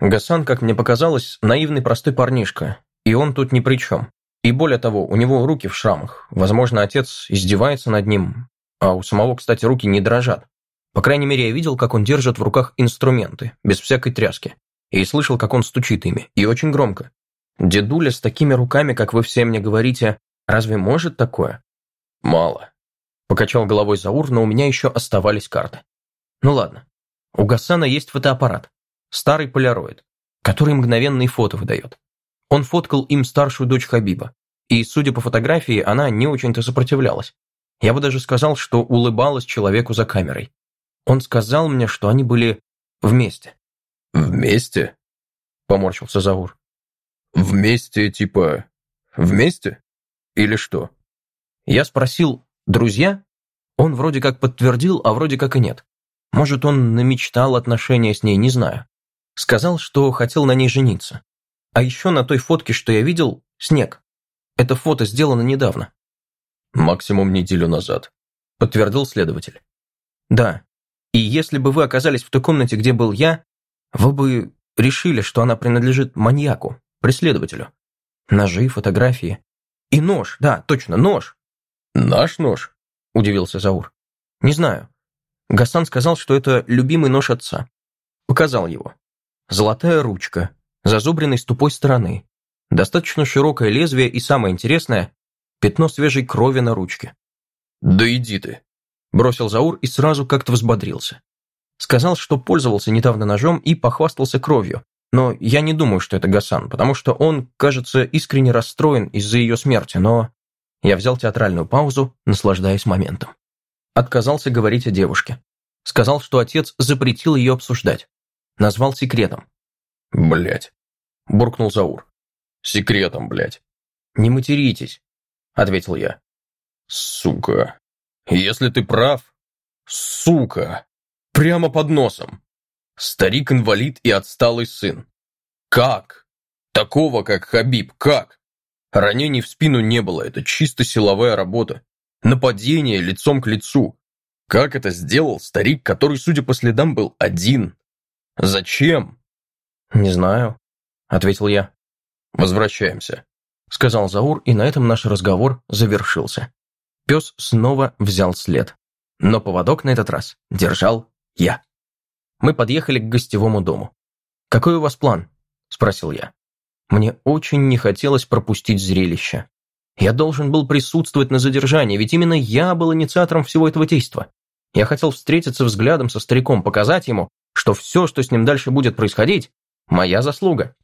Гасан, как мне показалось, наивный простой парнишка, и он тут ни при чем. И более того, у него руки в шрамах. Возможно, отец издевается над ним, а у самого, кстати, руки не дрожат. По крайней мере, я видел, как он держит в руках инструменты, без всякой тряски. И слышал, как он стучит ими, и очень громко. Дедуля с такими руками, как вы все мне говорите, разве может такое? Мало. Покачал головой Заур, но у меня еще оставались карты. Ну ладно. У Гасана есть фотоаппарат. Старый поляроид, который мгновенные фото выдает. Он фоткал им старшую дочь Хабиба. И, судя по фотографии, она не очень-то сопротивлялась. Я бы даже сказал, что улыбалась человеку за камерой. Он сказал мне, что они были вместе. «Вместе?» – поморщился Заур. «Вместе, типа... Вместе? Или что?» Я спросил, друзья? Он вроде как подтвердил, а вроде как и нет. Может, он намечтал отношения с ней, не знаю. Сказал, что хотел на ней жениться. А еще на той фотке, что я видел, снег. Это фото сделано недавно. Максимум неделю назад, подтвердил следователь. Да. И если бы вы оказались в той комнате, где был я, вы бы решили, что она принадлежит маньяку, преследователю. Ножи, фотографии. И нож, да, точно, нож. Наш нож? Удивился Заур. Не знаю. Гасан сказал, что это любимый нож отца. Показал его. Золотая ручка, зазубренной с тупой стороны. Достаточно широкое лезвие и, самое интересное, пятно свежей крови на ручке. «Да иди ты!» Бросил Заур и сразу как-то взбодрился. Сказал, что пользовался недавно ножом и похвастался кровью. Но я не думаю, что это Гасан, потому что он, кажется, искренне расстроен из-за ее смерти, но... Я взял театральную паузу, наслаждаясь моментом. Отказался говорить о девушке. Сказал, что отец запретил ее обсуждать. Назвал секретом. Блять, буркнул Заур. Секретом, блять. Не материтесь, ответил я. Сука. Если ты прав... Сука. Прямо под носом. Старик-инвалид и отсталый сын. Как? Такого, как Хабиб, как? Ранений в спину не было, это чисто силовая работа. Нападение лицом к лицу. Как это сделал старик, который, судя по следам, был один? Зачем? Не знаю, ответил я. Возвращаемся, сказал Заур, и на этом наш разговор завершился. Пес снова взял след. Но поводок на этот раз держал я. Мы подъехали к гостевому дому. «Какой у вас план?» – спросил я. Мне очень не хотелось пропустить зрелище. Я должен был присутствовать на задержании, ведь именно я был инициатором всего этого действа. Я хотел встретиться взглядом со стариком, показать ему, что все, что с ним дальше будет происходить, моя заслуга.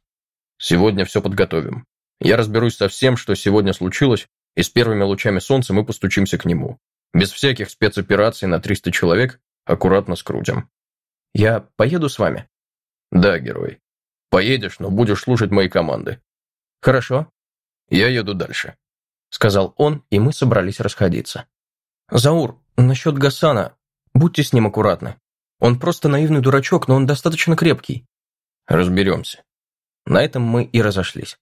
Сегодня все подготовим. Я разберусь со всем, что сегодня случилось, и с первыми лучами солнца мы постучимся к нему. Без всяких спецопераций на 300 человек аккуратно скрутим. Я поеду с вами? Да, герой. Поедешь, но будешь слушать мои команды. Хорошо. Я еду дальше. Сказал он, и мы собрались расходиться. Заур, насчет Гасана. Будьте с ним аккуратны. Он просто наивный дурачок, но он достаточно крепкий. Разберемся. На этом мы и разошлись.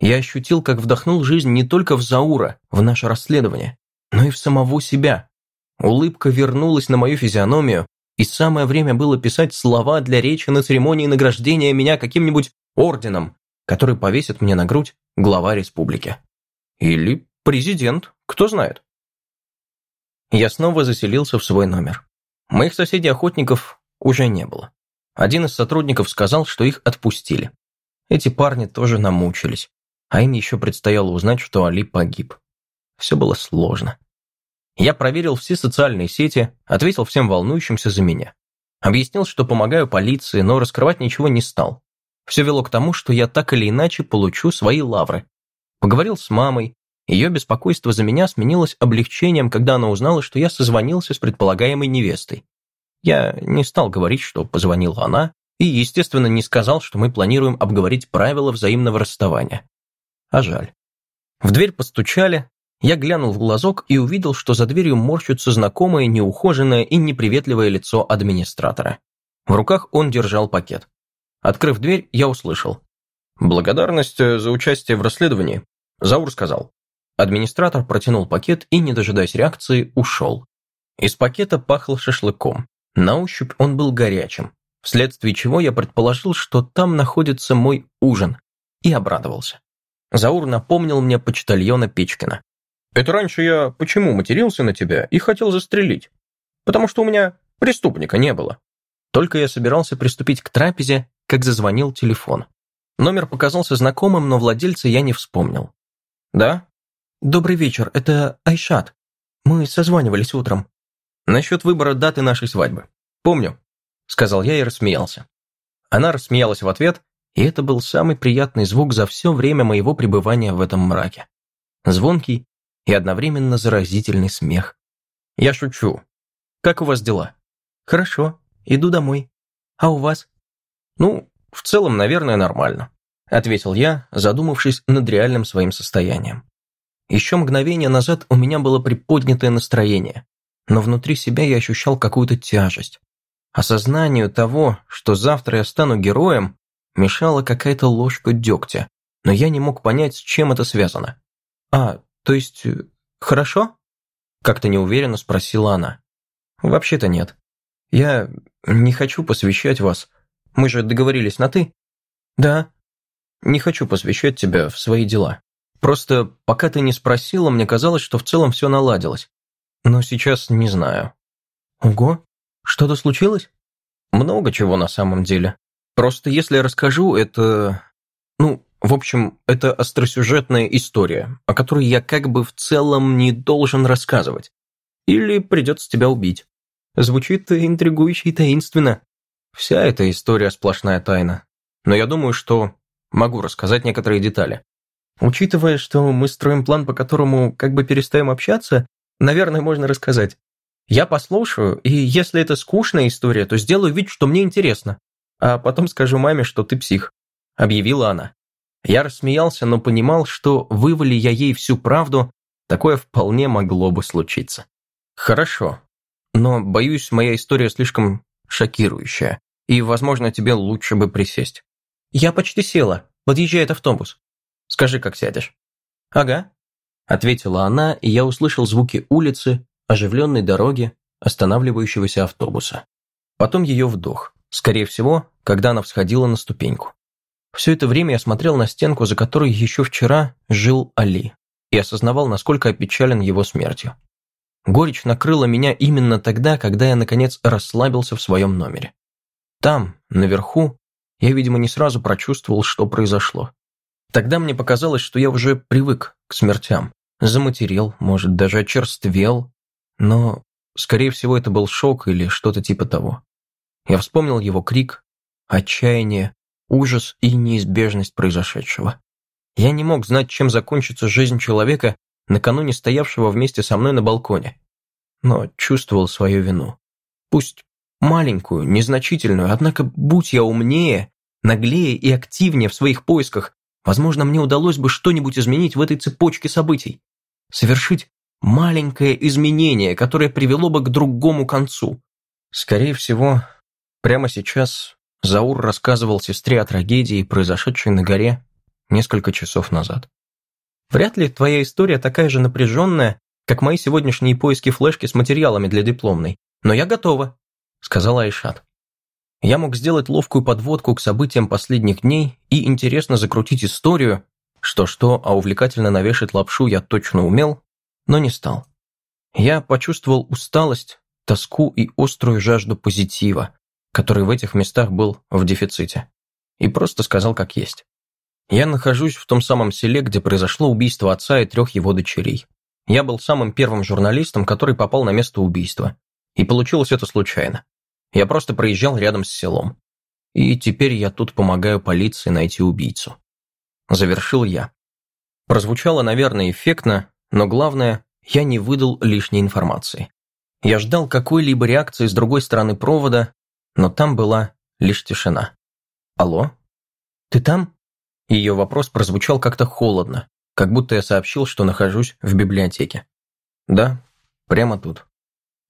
Я ощутил, как вдохнул жизнь не только в Заура, в наше расследование, но и в самого себя. Улыбка вернулась на мою физиономию, и самое время было писать слова для речи на церемонии награждения меня каким-нибудь орденом, который повесит мне на грудь глава республики. Или президент, кто знает. Я снова заселился в свой номер. Моих соседей-охотников уже не было. Один из сотрудников сказал, что их отпустили. Эти парни тоже намучились, а им еще предстояло узнать, что Али погиб. Все было сложно. Я проверил все социальные сети, ответил всем волнующимся за меня. Объяснил, что помогаю полиции, но раскрывать ничего не стал. Все вело к тому, что я так или иначе получу свои лавры. Поговорил с мамой. Ее беспокойство за меня сменилось облегчением, когда она узнала, что я созвонился с предполагаемой невестой. Я не стал говорить, что позвонила она, и, естественно, не сказал, что мы планируем обговорить правила взаимного расставания. А жаль. В дверь постучали, я глянул в глазок и увидел, что за дверью морщится знакомое, неухоженное и неприветливое лицо администратора. В руках он держал пакет. Открыв дверь, я услышал. «Благодарность э, за участие в расследовании», – Заур сказал. Администратор протянул пакет и, не дожидаясь реакции, ушел. Из пакета пахло шашлыком. На ощупь он был горячим, вследствие чего я предположил, что там находится мой ужин, и обрадовался. Заур напомнил мне почтальона Печкина. «Это раньше я почему матерился на тебя и хотел застрелить? Потому что у меня преступника не было». Только я собирался приступить к трапезе, как зазвонил телефон. Номер показался знакомым, но владельца я не вспомнил. «Да?» «Добрый вечер, это Айшат. Мы созванивались утром». «Насчет выбора даты нашей свадьбы. Помню», — сказал я и рассмеялся. Она рассмеялась в ответ, и это был самый приятный звук за все время моего пребывания в этом мраке. Звонкий и одновременно заразительный смех. «Я шучу. Как у вас дела?» «Хорошо, иду домой. А у вас?» «Ну, в целом, наверное, нормально», — ответил я, задумавшись над реальным своим состоянием. Еще мгновение назад у меня было приподнятое настроение, но внутри себя я ощущал какую-то тяжесть. Осознанию того, что завтра я стану героем, мешала какая-то ложка дегтя, но я не мог понять, с чем это связано. «А, то есть, хорошо?» Как-то неуверенно спросила она. «Вообще-то нет. Я не хочу посвящать вас мы же договорились на «ты». Да. Не хочу посвящать тебя в свои дела. Просто пока ты не спросила, мне казалось, что в целом все наладилось. Но сейчас не знаю. Ого, что-то случилось? Много чего на самом деле. Просто если я расскажу, это... Ну, в общем, это остросюжетная история, о которой я как бы в целом не должен рассказывать. Или придется тебя убить. Звучит интригующе и таинственно. Вся эта история сплошная тайна. Но я думаю, что могу рассказать некоторые детали. Учитывая, что мы строим план, по которому как бы перестаем общаться, наверное, можно рассказать. Я послушаю, и если это скучная история, то сделаю вид, что мне интересно. А потом скажу маме, что ты псих», — объявила она. Я рассмеялся, но понимал, что вывали я ей всю правду, такое вполне могло бы случиться. «Хорошо, но, боюсь, моя история слишком шокирующая и, возможно, тебе лучше бы присесть. Я почти села, подъезжает автобус. Скажи, как сядешь. Ага, ответила она, и я услышал звуки улицы, оживленной дороги, останавливающегося автобуса. Потом ее вдох, скорее всего, когда она всходила на ступеньку. Все это время я смотрел на стенку, за которой еще вчера жил Али, и осознавал, насколько опечален его смертью. Горечь накрыла меня именно тогда, когда я, наконец, расслабился в своем номере. Там, наверху, я, видимо, не сразу прочувствовал, что произошло. Тогда мне показалось, что я уже привык к смертям. Заматерел, может, даже очерствел. Но, скорее всего, это был шок или что-то типа того. Я вспомнил его крик, отчаяние, ужас и неизбежность произошедшего. Я не мог знать, чем закончится жизнь человека, накануне стоявшего вместе со мной на балконе, но чувствовал свою вину. Пусть Маленькую, незначительную, однако, будь я умнее, наглее и активнее в своих поисках, возможно, мне удалось бы что-нибудь изменить в этой цепочке событий. Совершить маленькое изменение, которое привело бы к другому концу. Скорее всего, прямо сейчас Заур рассказывал сестре о трагедии, произошедшей на горе, несколько часов назад. Вряд ли твоя история такая же напряженная, как мои сегодняшние поиски флешки с материалами для дипломной. Но я готова», — сказала Айшат. Я мог сделать ловкую подводку к событиям последних дней и интересно закрутить историю, что-что, а увлекательно навешать лапшу я точно умел, но не стал. Я почувствовал усталость, тоску и острую жажду позитива, который в этих местах был в дефиците, и просто сказал как есть. Я нахожусь в том самом селе, где произошло убийство отца и трех его дочерей. Я был самым первым журналистом, который попал на место убийства. И получилось это случайно. Я просто проезжал рядом с селом. И теперь я тут помогаю полиции найти убийцу. Завершил я. Прозвучало, наверное, эффектно, но главное, я не выдал лишней информации. Я ждал какой-либо реакции с другой стороны провода, но там была лишь тишина. «Алло? Ты там?» Ее вопрос прозвучал как-то холодно, как будто я сообщил, что нахожусь в библиотеке. «Да, прямо тут».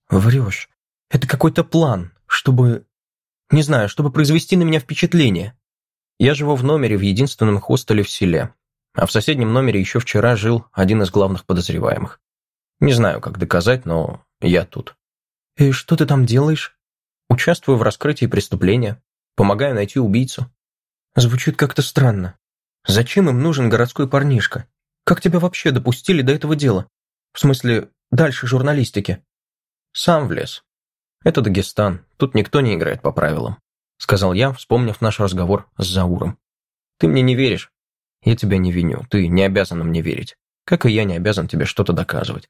«Врешь. Это какой-то план, чтобы... Не знаю, чтобы произвести на меня впечатление. Я живу в номере в единственном хостеле в селе, а в соседнем номере еще вчера жил один из главных подозреваемых. Не знаю, как доказать, но я тут». «И что ты там делаешь?» «Участвую в раскрытии преступления, помогаю найти убийцу». Звучит как-то странно. Зачем им нужен городской парнишка? Как тебя вообще допустили до этого дела? В смысле, дальше журналистики? Сам влез. Это Дагестан, тут никто не играет по правилам. Сказал я, вспомнив наш разговор с Зауром. Ты мне не веришь? Я тебя не виню, ты не обязана мне верить. Как и я не обязан тебе что-то доказывать.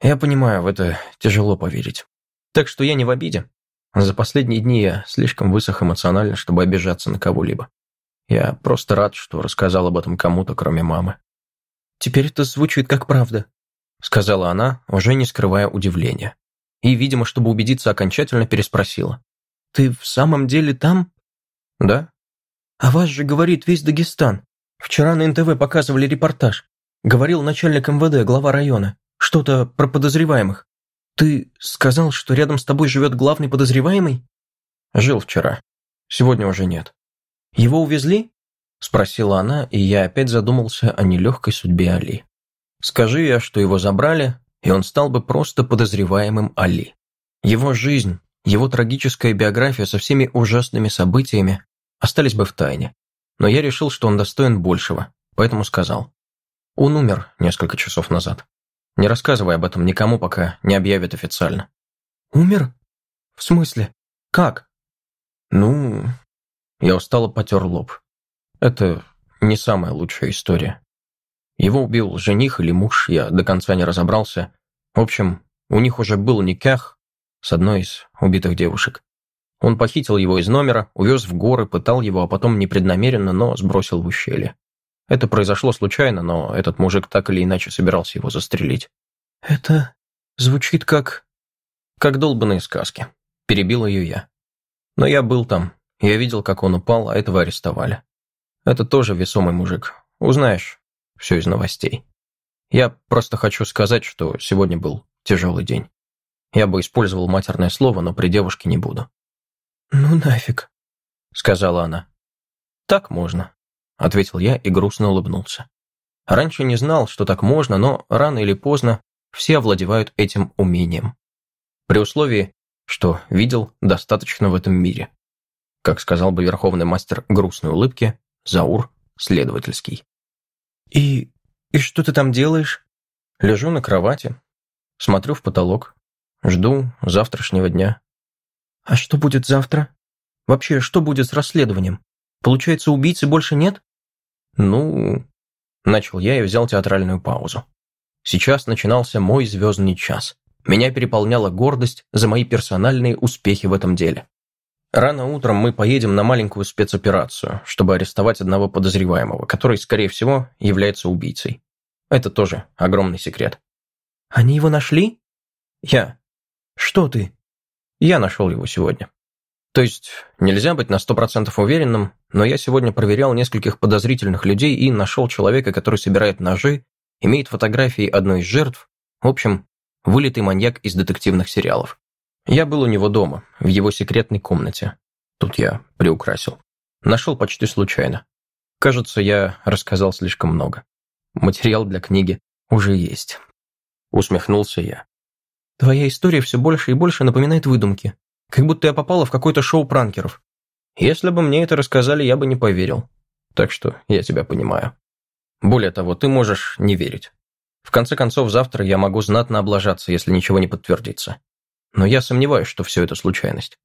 Я понимаю, в это тяжело поверить. Так что я не в обиде. За последние дни я слишком высох эмоционально, чтобы обижаться на кого-либо. Я просто рад, что рассказал об этом кому-то, кроме мамы. «Теперь это звучит как правда», — сказала она, уже не скрывая удивления. И, видимо, чтобы убедиться, окончательно переспросила. «Ты в самом деле там?» «Да». «А вас же говорит весь Дагестан. Вчера на НТВ показывали репортаж. Говорил начальник МВД, глава района. Что-то про подозреваемых. Ты сказал, что рядом с тобой живет главный подозреваемый?» «Жил вчера. Сегодня уже нет». «Его увезли?» – спросила она, и я опять задумался о нелегкой судьбе Али. Скажи я, что его забрали, и он стал бы просто подозреваемым Али. Его жизнь, его трагическая биография со всеми ужасными событиями остались бы в тайне. Но я решил, что он достоин большего, поэтому сказал. Он умер несколько часов назад. Не рассказывай об этом никому, пока не объявят официально. Умер? В смысле? Как? Ну, я устало потер лоб. Это не самая лучшая история. Его убил жених или муж, я до конца не разобрался. В общем, у них уже был никях с одной из убитых девушек. Он похитил его из номера, увез в горы, пытал его, а потом непреднамеренно, но сбросил в ущелье. Это произошло случайно, но этот мужик так или иначе собирался его застрелить. «Это звучит как...» «Как долбанные сказки», — перебил ее я. Но я был там, я видел, как он упал, а этого арестовали. Это тоже весомый мужик. Узнаешь все из новостей. Я просто хочу сказать, что сегодня был тяжелый день. Я бы использовал матерное слово, но при девушке не буду. «Ну нафиг», — сказала она. «Так можно», — ответил я и грустно улыбнулся. Раньше не знал, что так можно, но рано или поздно все овладевают этим умением. При условии, что видел достаточно в этом мире как сказал бы верховный мастер грустной улыбки, Заур Следовательский. «И... и что ты там делаешь?» «Лежу на кровати, смотрю в потолок, жду завтрашнего дня». «А что будет завтра? Вообще, что будет с расследованием? Получается, убийцы больше нет?» «Ну...» Начал я и взял театральную паузу. Сейчас начинался мой звездный час. Меня переполняла гордость за мои персональные успехи в этом деле. Рано утром мы поедем на маленькую спецоперацию, чтобы арестовать одного подозреваемого, который, скорее всего, является убийцей. Это тоже огромный секрет. Они его нашли? Я. Что ты? Я нашел его сегодня. То есть, нельзя быть на сто процентов уверенным, но я сегодня проверял нескольких подозрительных людей и нашел человека, который собирает ножи, имеет фотографии одной из жертв, в общем, вылитый маньяк из детективных сериалов. Я был у него дома, в его секретной комнате. Тут я приукрасил. Нашел почти случайно. Кажется, я рассказал слишком много. Материал для книги уже есть. Усмехнулся я. Твоя история все больше и больше напоминает выдумки. Как будто я попала в какое-то шоу пранкеров. Если бы мне это рассказали, я бы не поверил. Так что я тебя понимаю. Более того, ты можешь не верить. В конце концов, завтра я могу знатно облажаться, если ничего не подтвердится. Но я сомневаюсь, что все это случайность.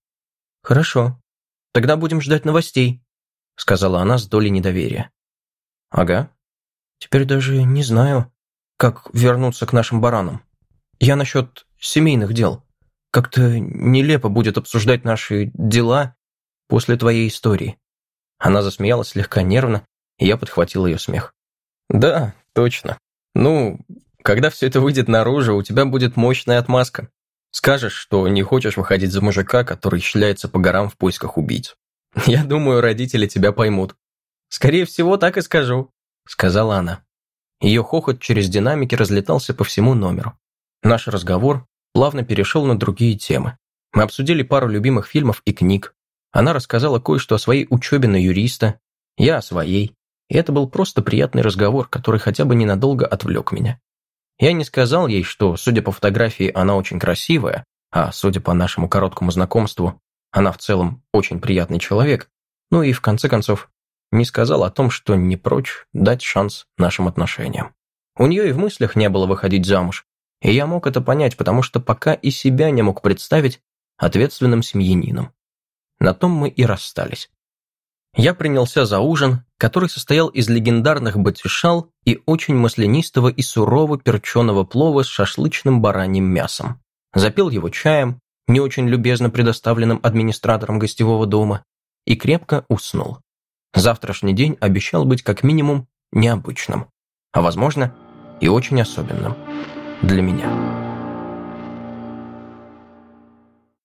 Хорошо. Тогда будем ждать новостей, сказала она с долей недоверия. Ага. Теперь даже не знаю, как вернуться к нашим баранам. Я насчет семейных дел. Как-то нелепо будет обсуждать наши дела после твоей истории. Она засмеялась слегка нервно, и я подхватил ее смех. Да, точно. Ну, когда все это выйдет наружу, у тебя будет мощная отмазка. Скажешь, что не хочешь выходить за мужика, который шляется по горам в поисках убийц. Я думаю, родители тебя поймут. Скорее всего, так и скажу, сказала она. Ее хохот через динамики разлетался по всему номеру. Наш разговор плавно перешел на другие темы. Мы обсудили пару любимых фильмов и книг. Она рассказала кое-что о своей учебе на юриста, я о своей. И это был просто приятный разговор, который хотя бы ненадолго отвлек меня. Я не сказал ей, что, судя по фотографии, она очень красивая, а судя по нашему короткому знакомству, она в целом очень приятный человек. Ну и в конце концов, не сказал о том, что не прочь дать шанс нашим отношениям. У нее и в мыслях не было выходить замуж, и я мог это понять, потому что пока и себя не мог представить ответственным семьянином. На том мы и расстались. Я принялся за ужин, который состоял из легендарных батишал и очень маслянистого и сурово перченого плова с шашлычным бараньим мясом. Запил его чаем, не очень любезно предоставленным администратором гостевого дома, и крепко уснул. Завтрашний день обещал быть как минимум необычным, а возможно и очень особенным для меня.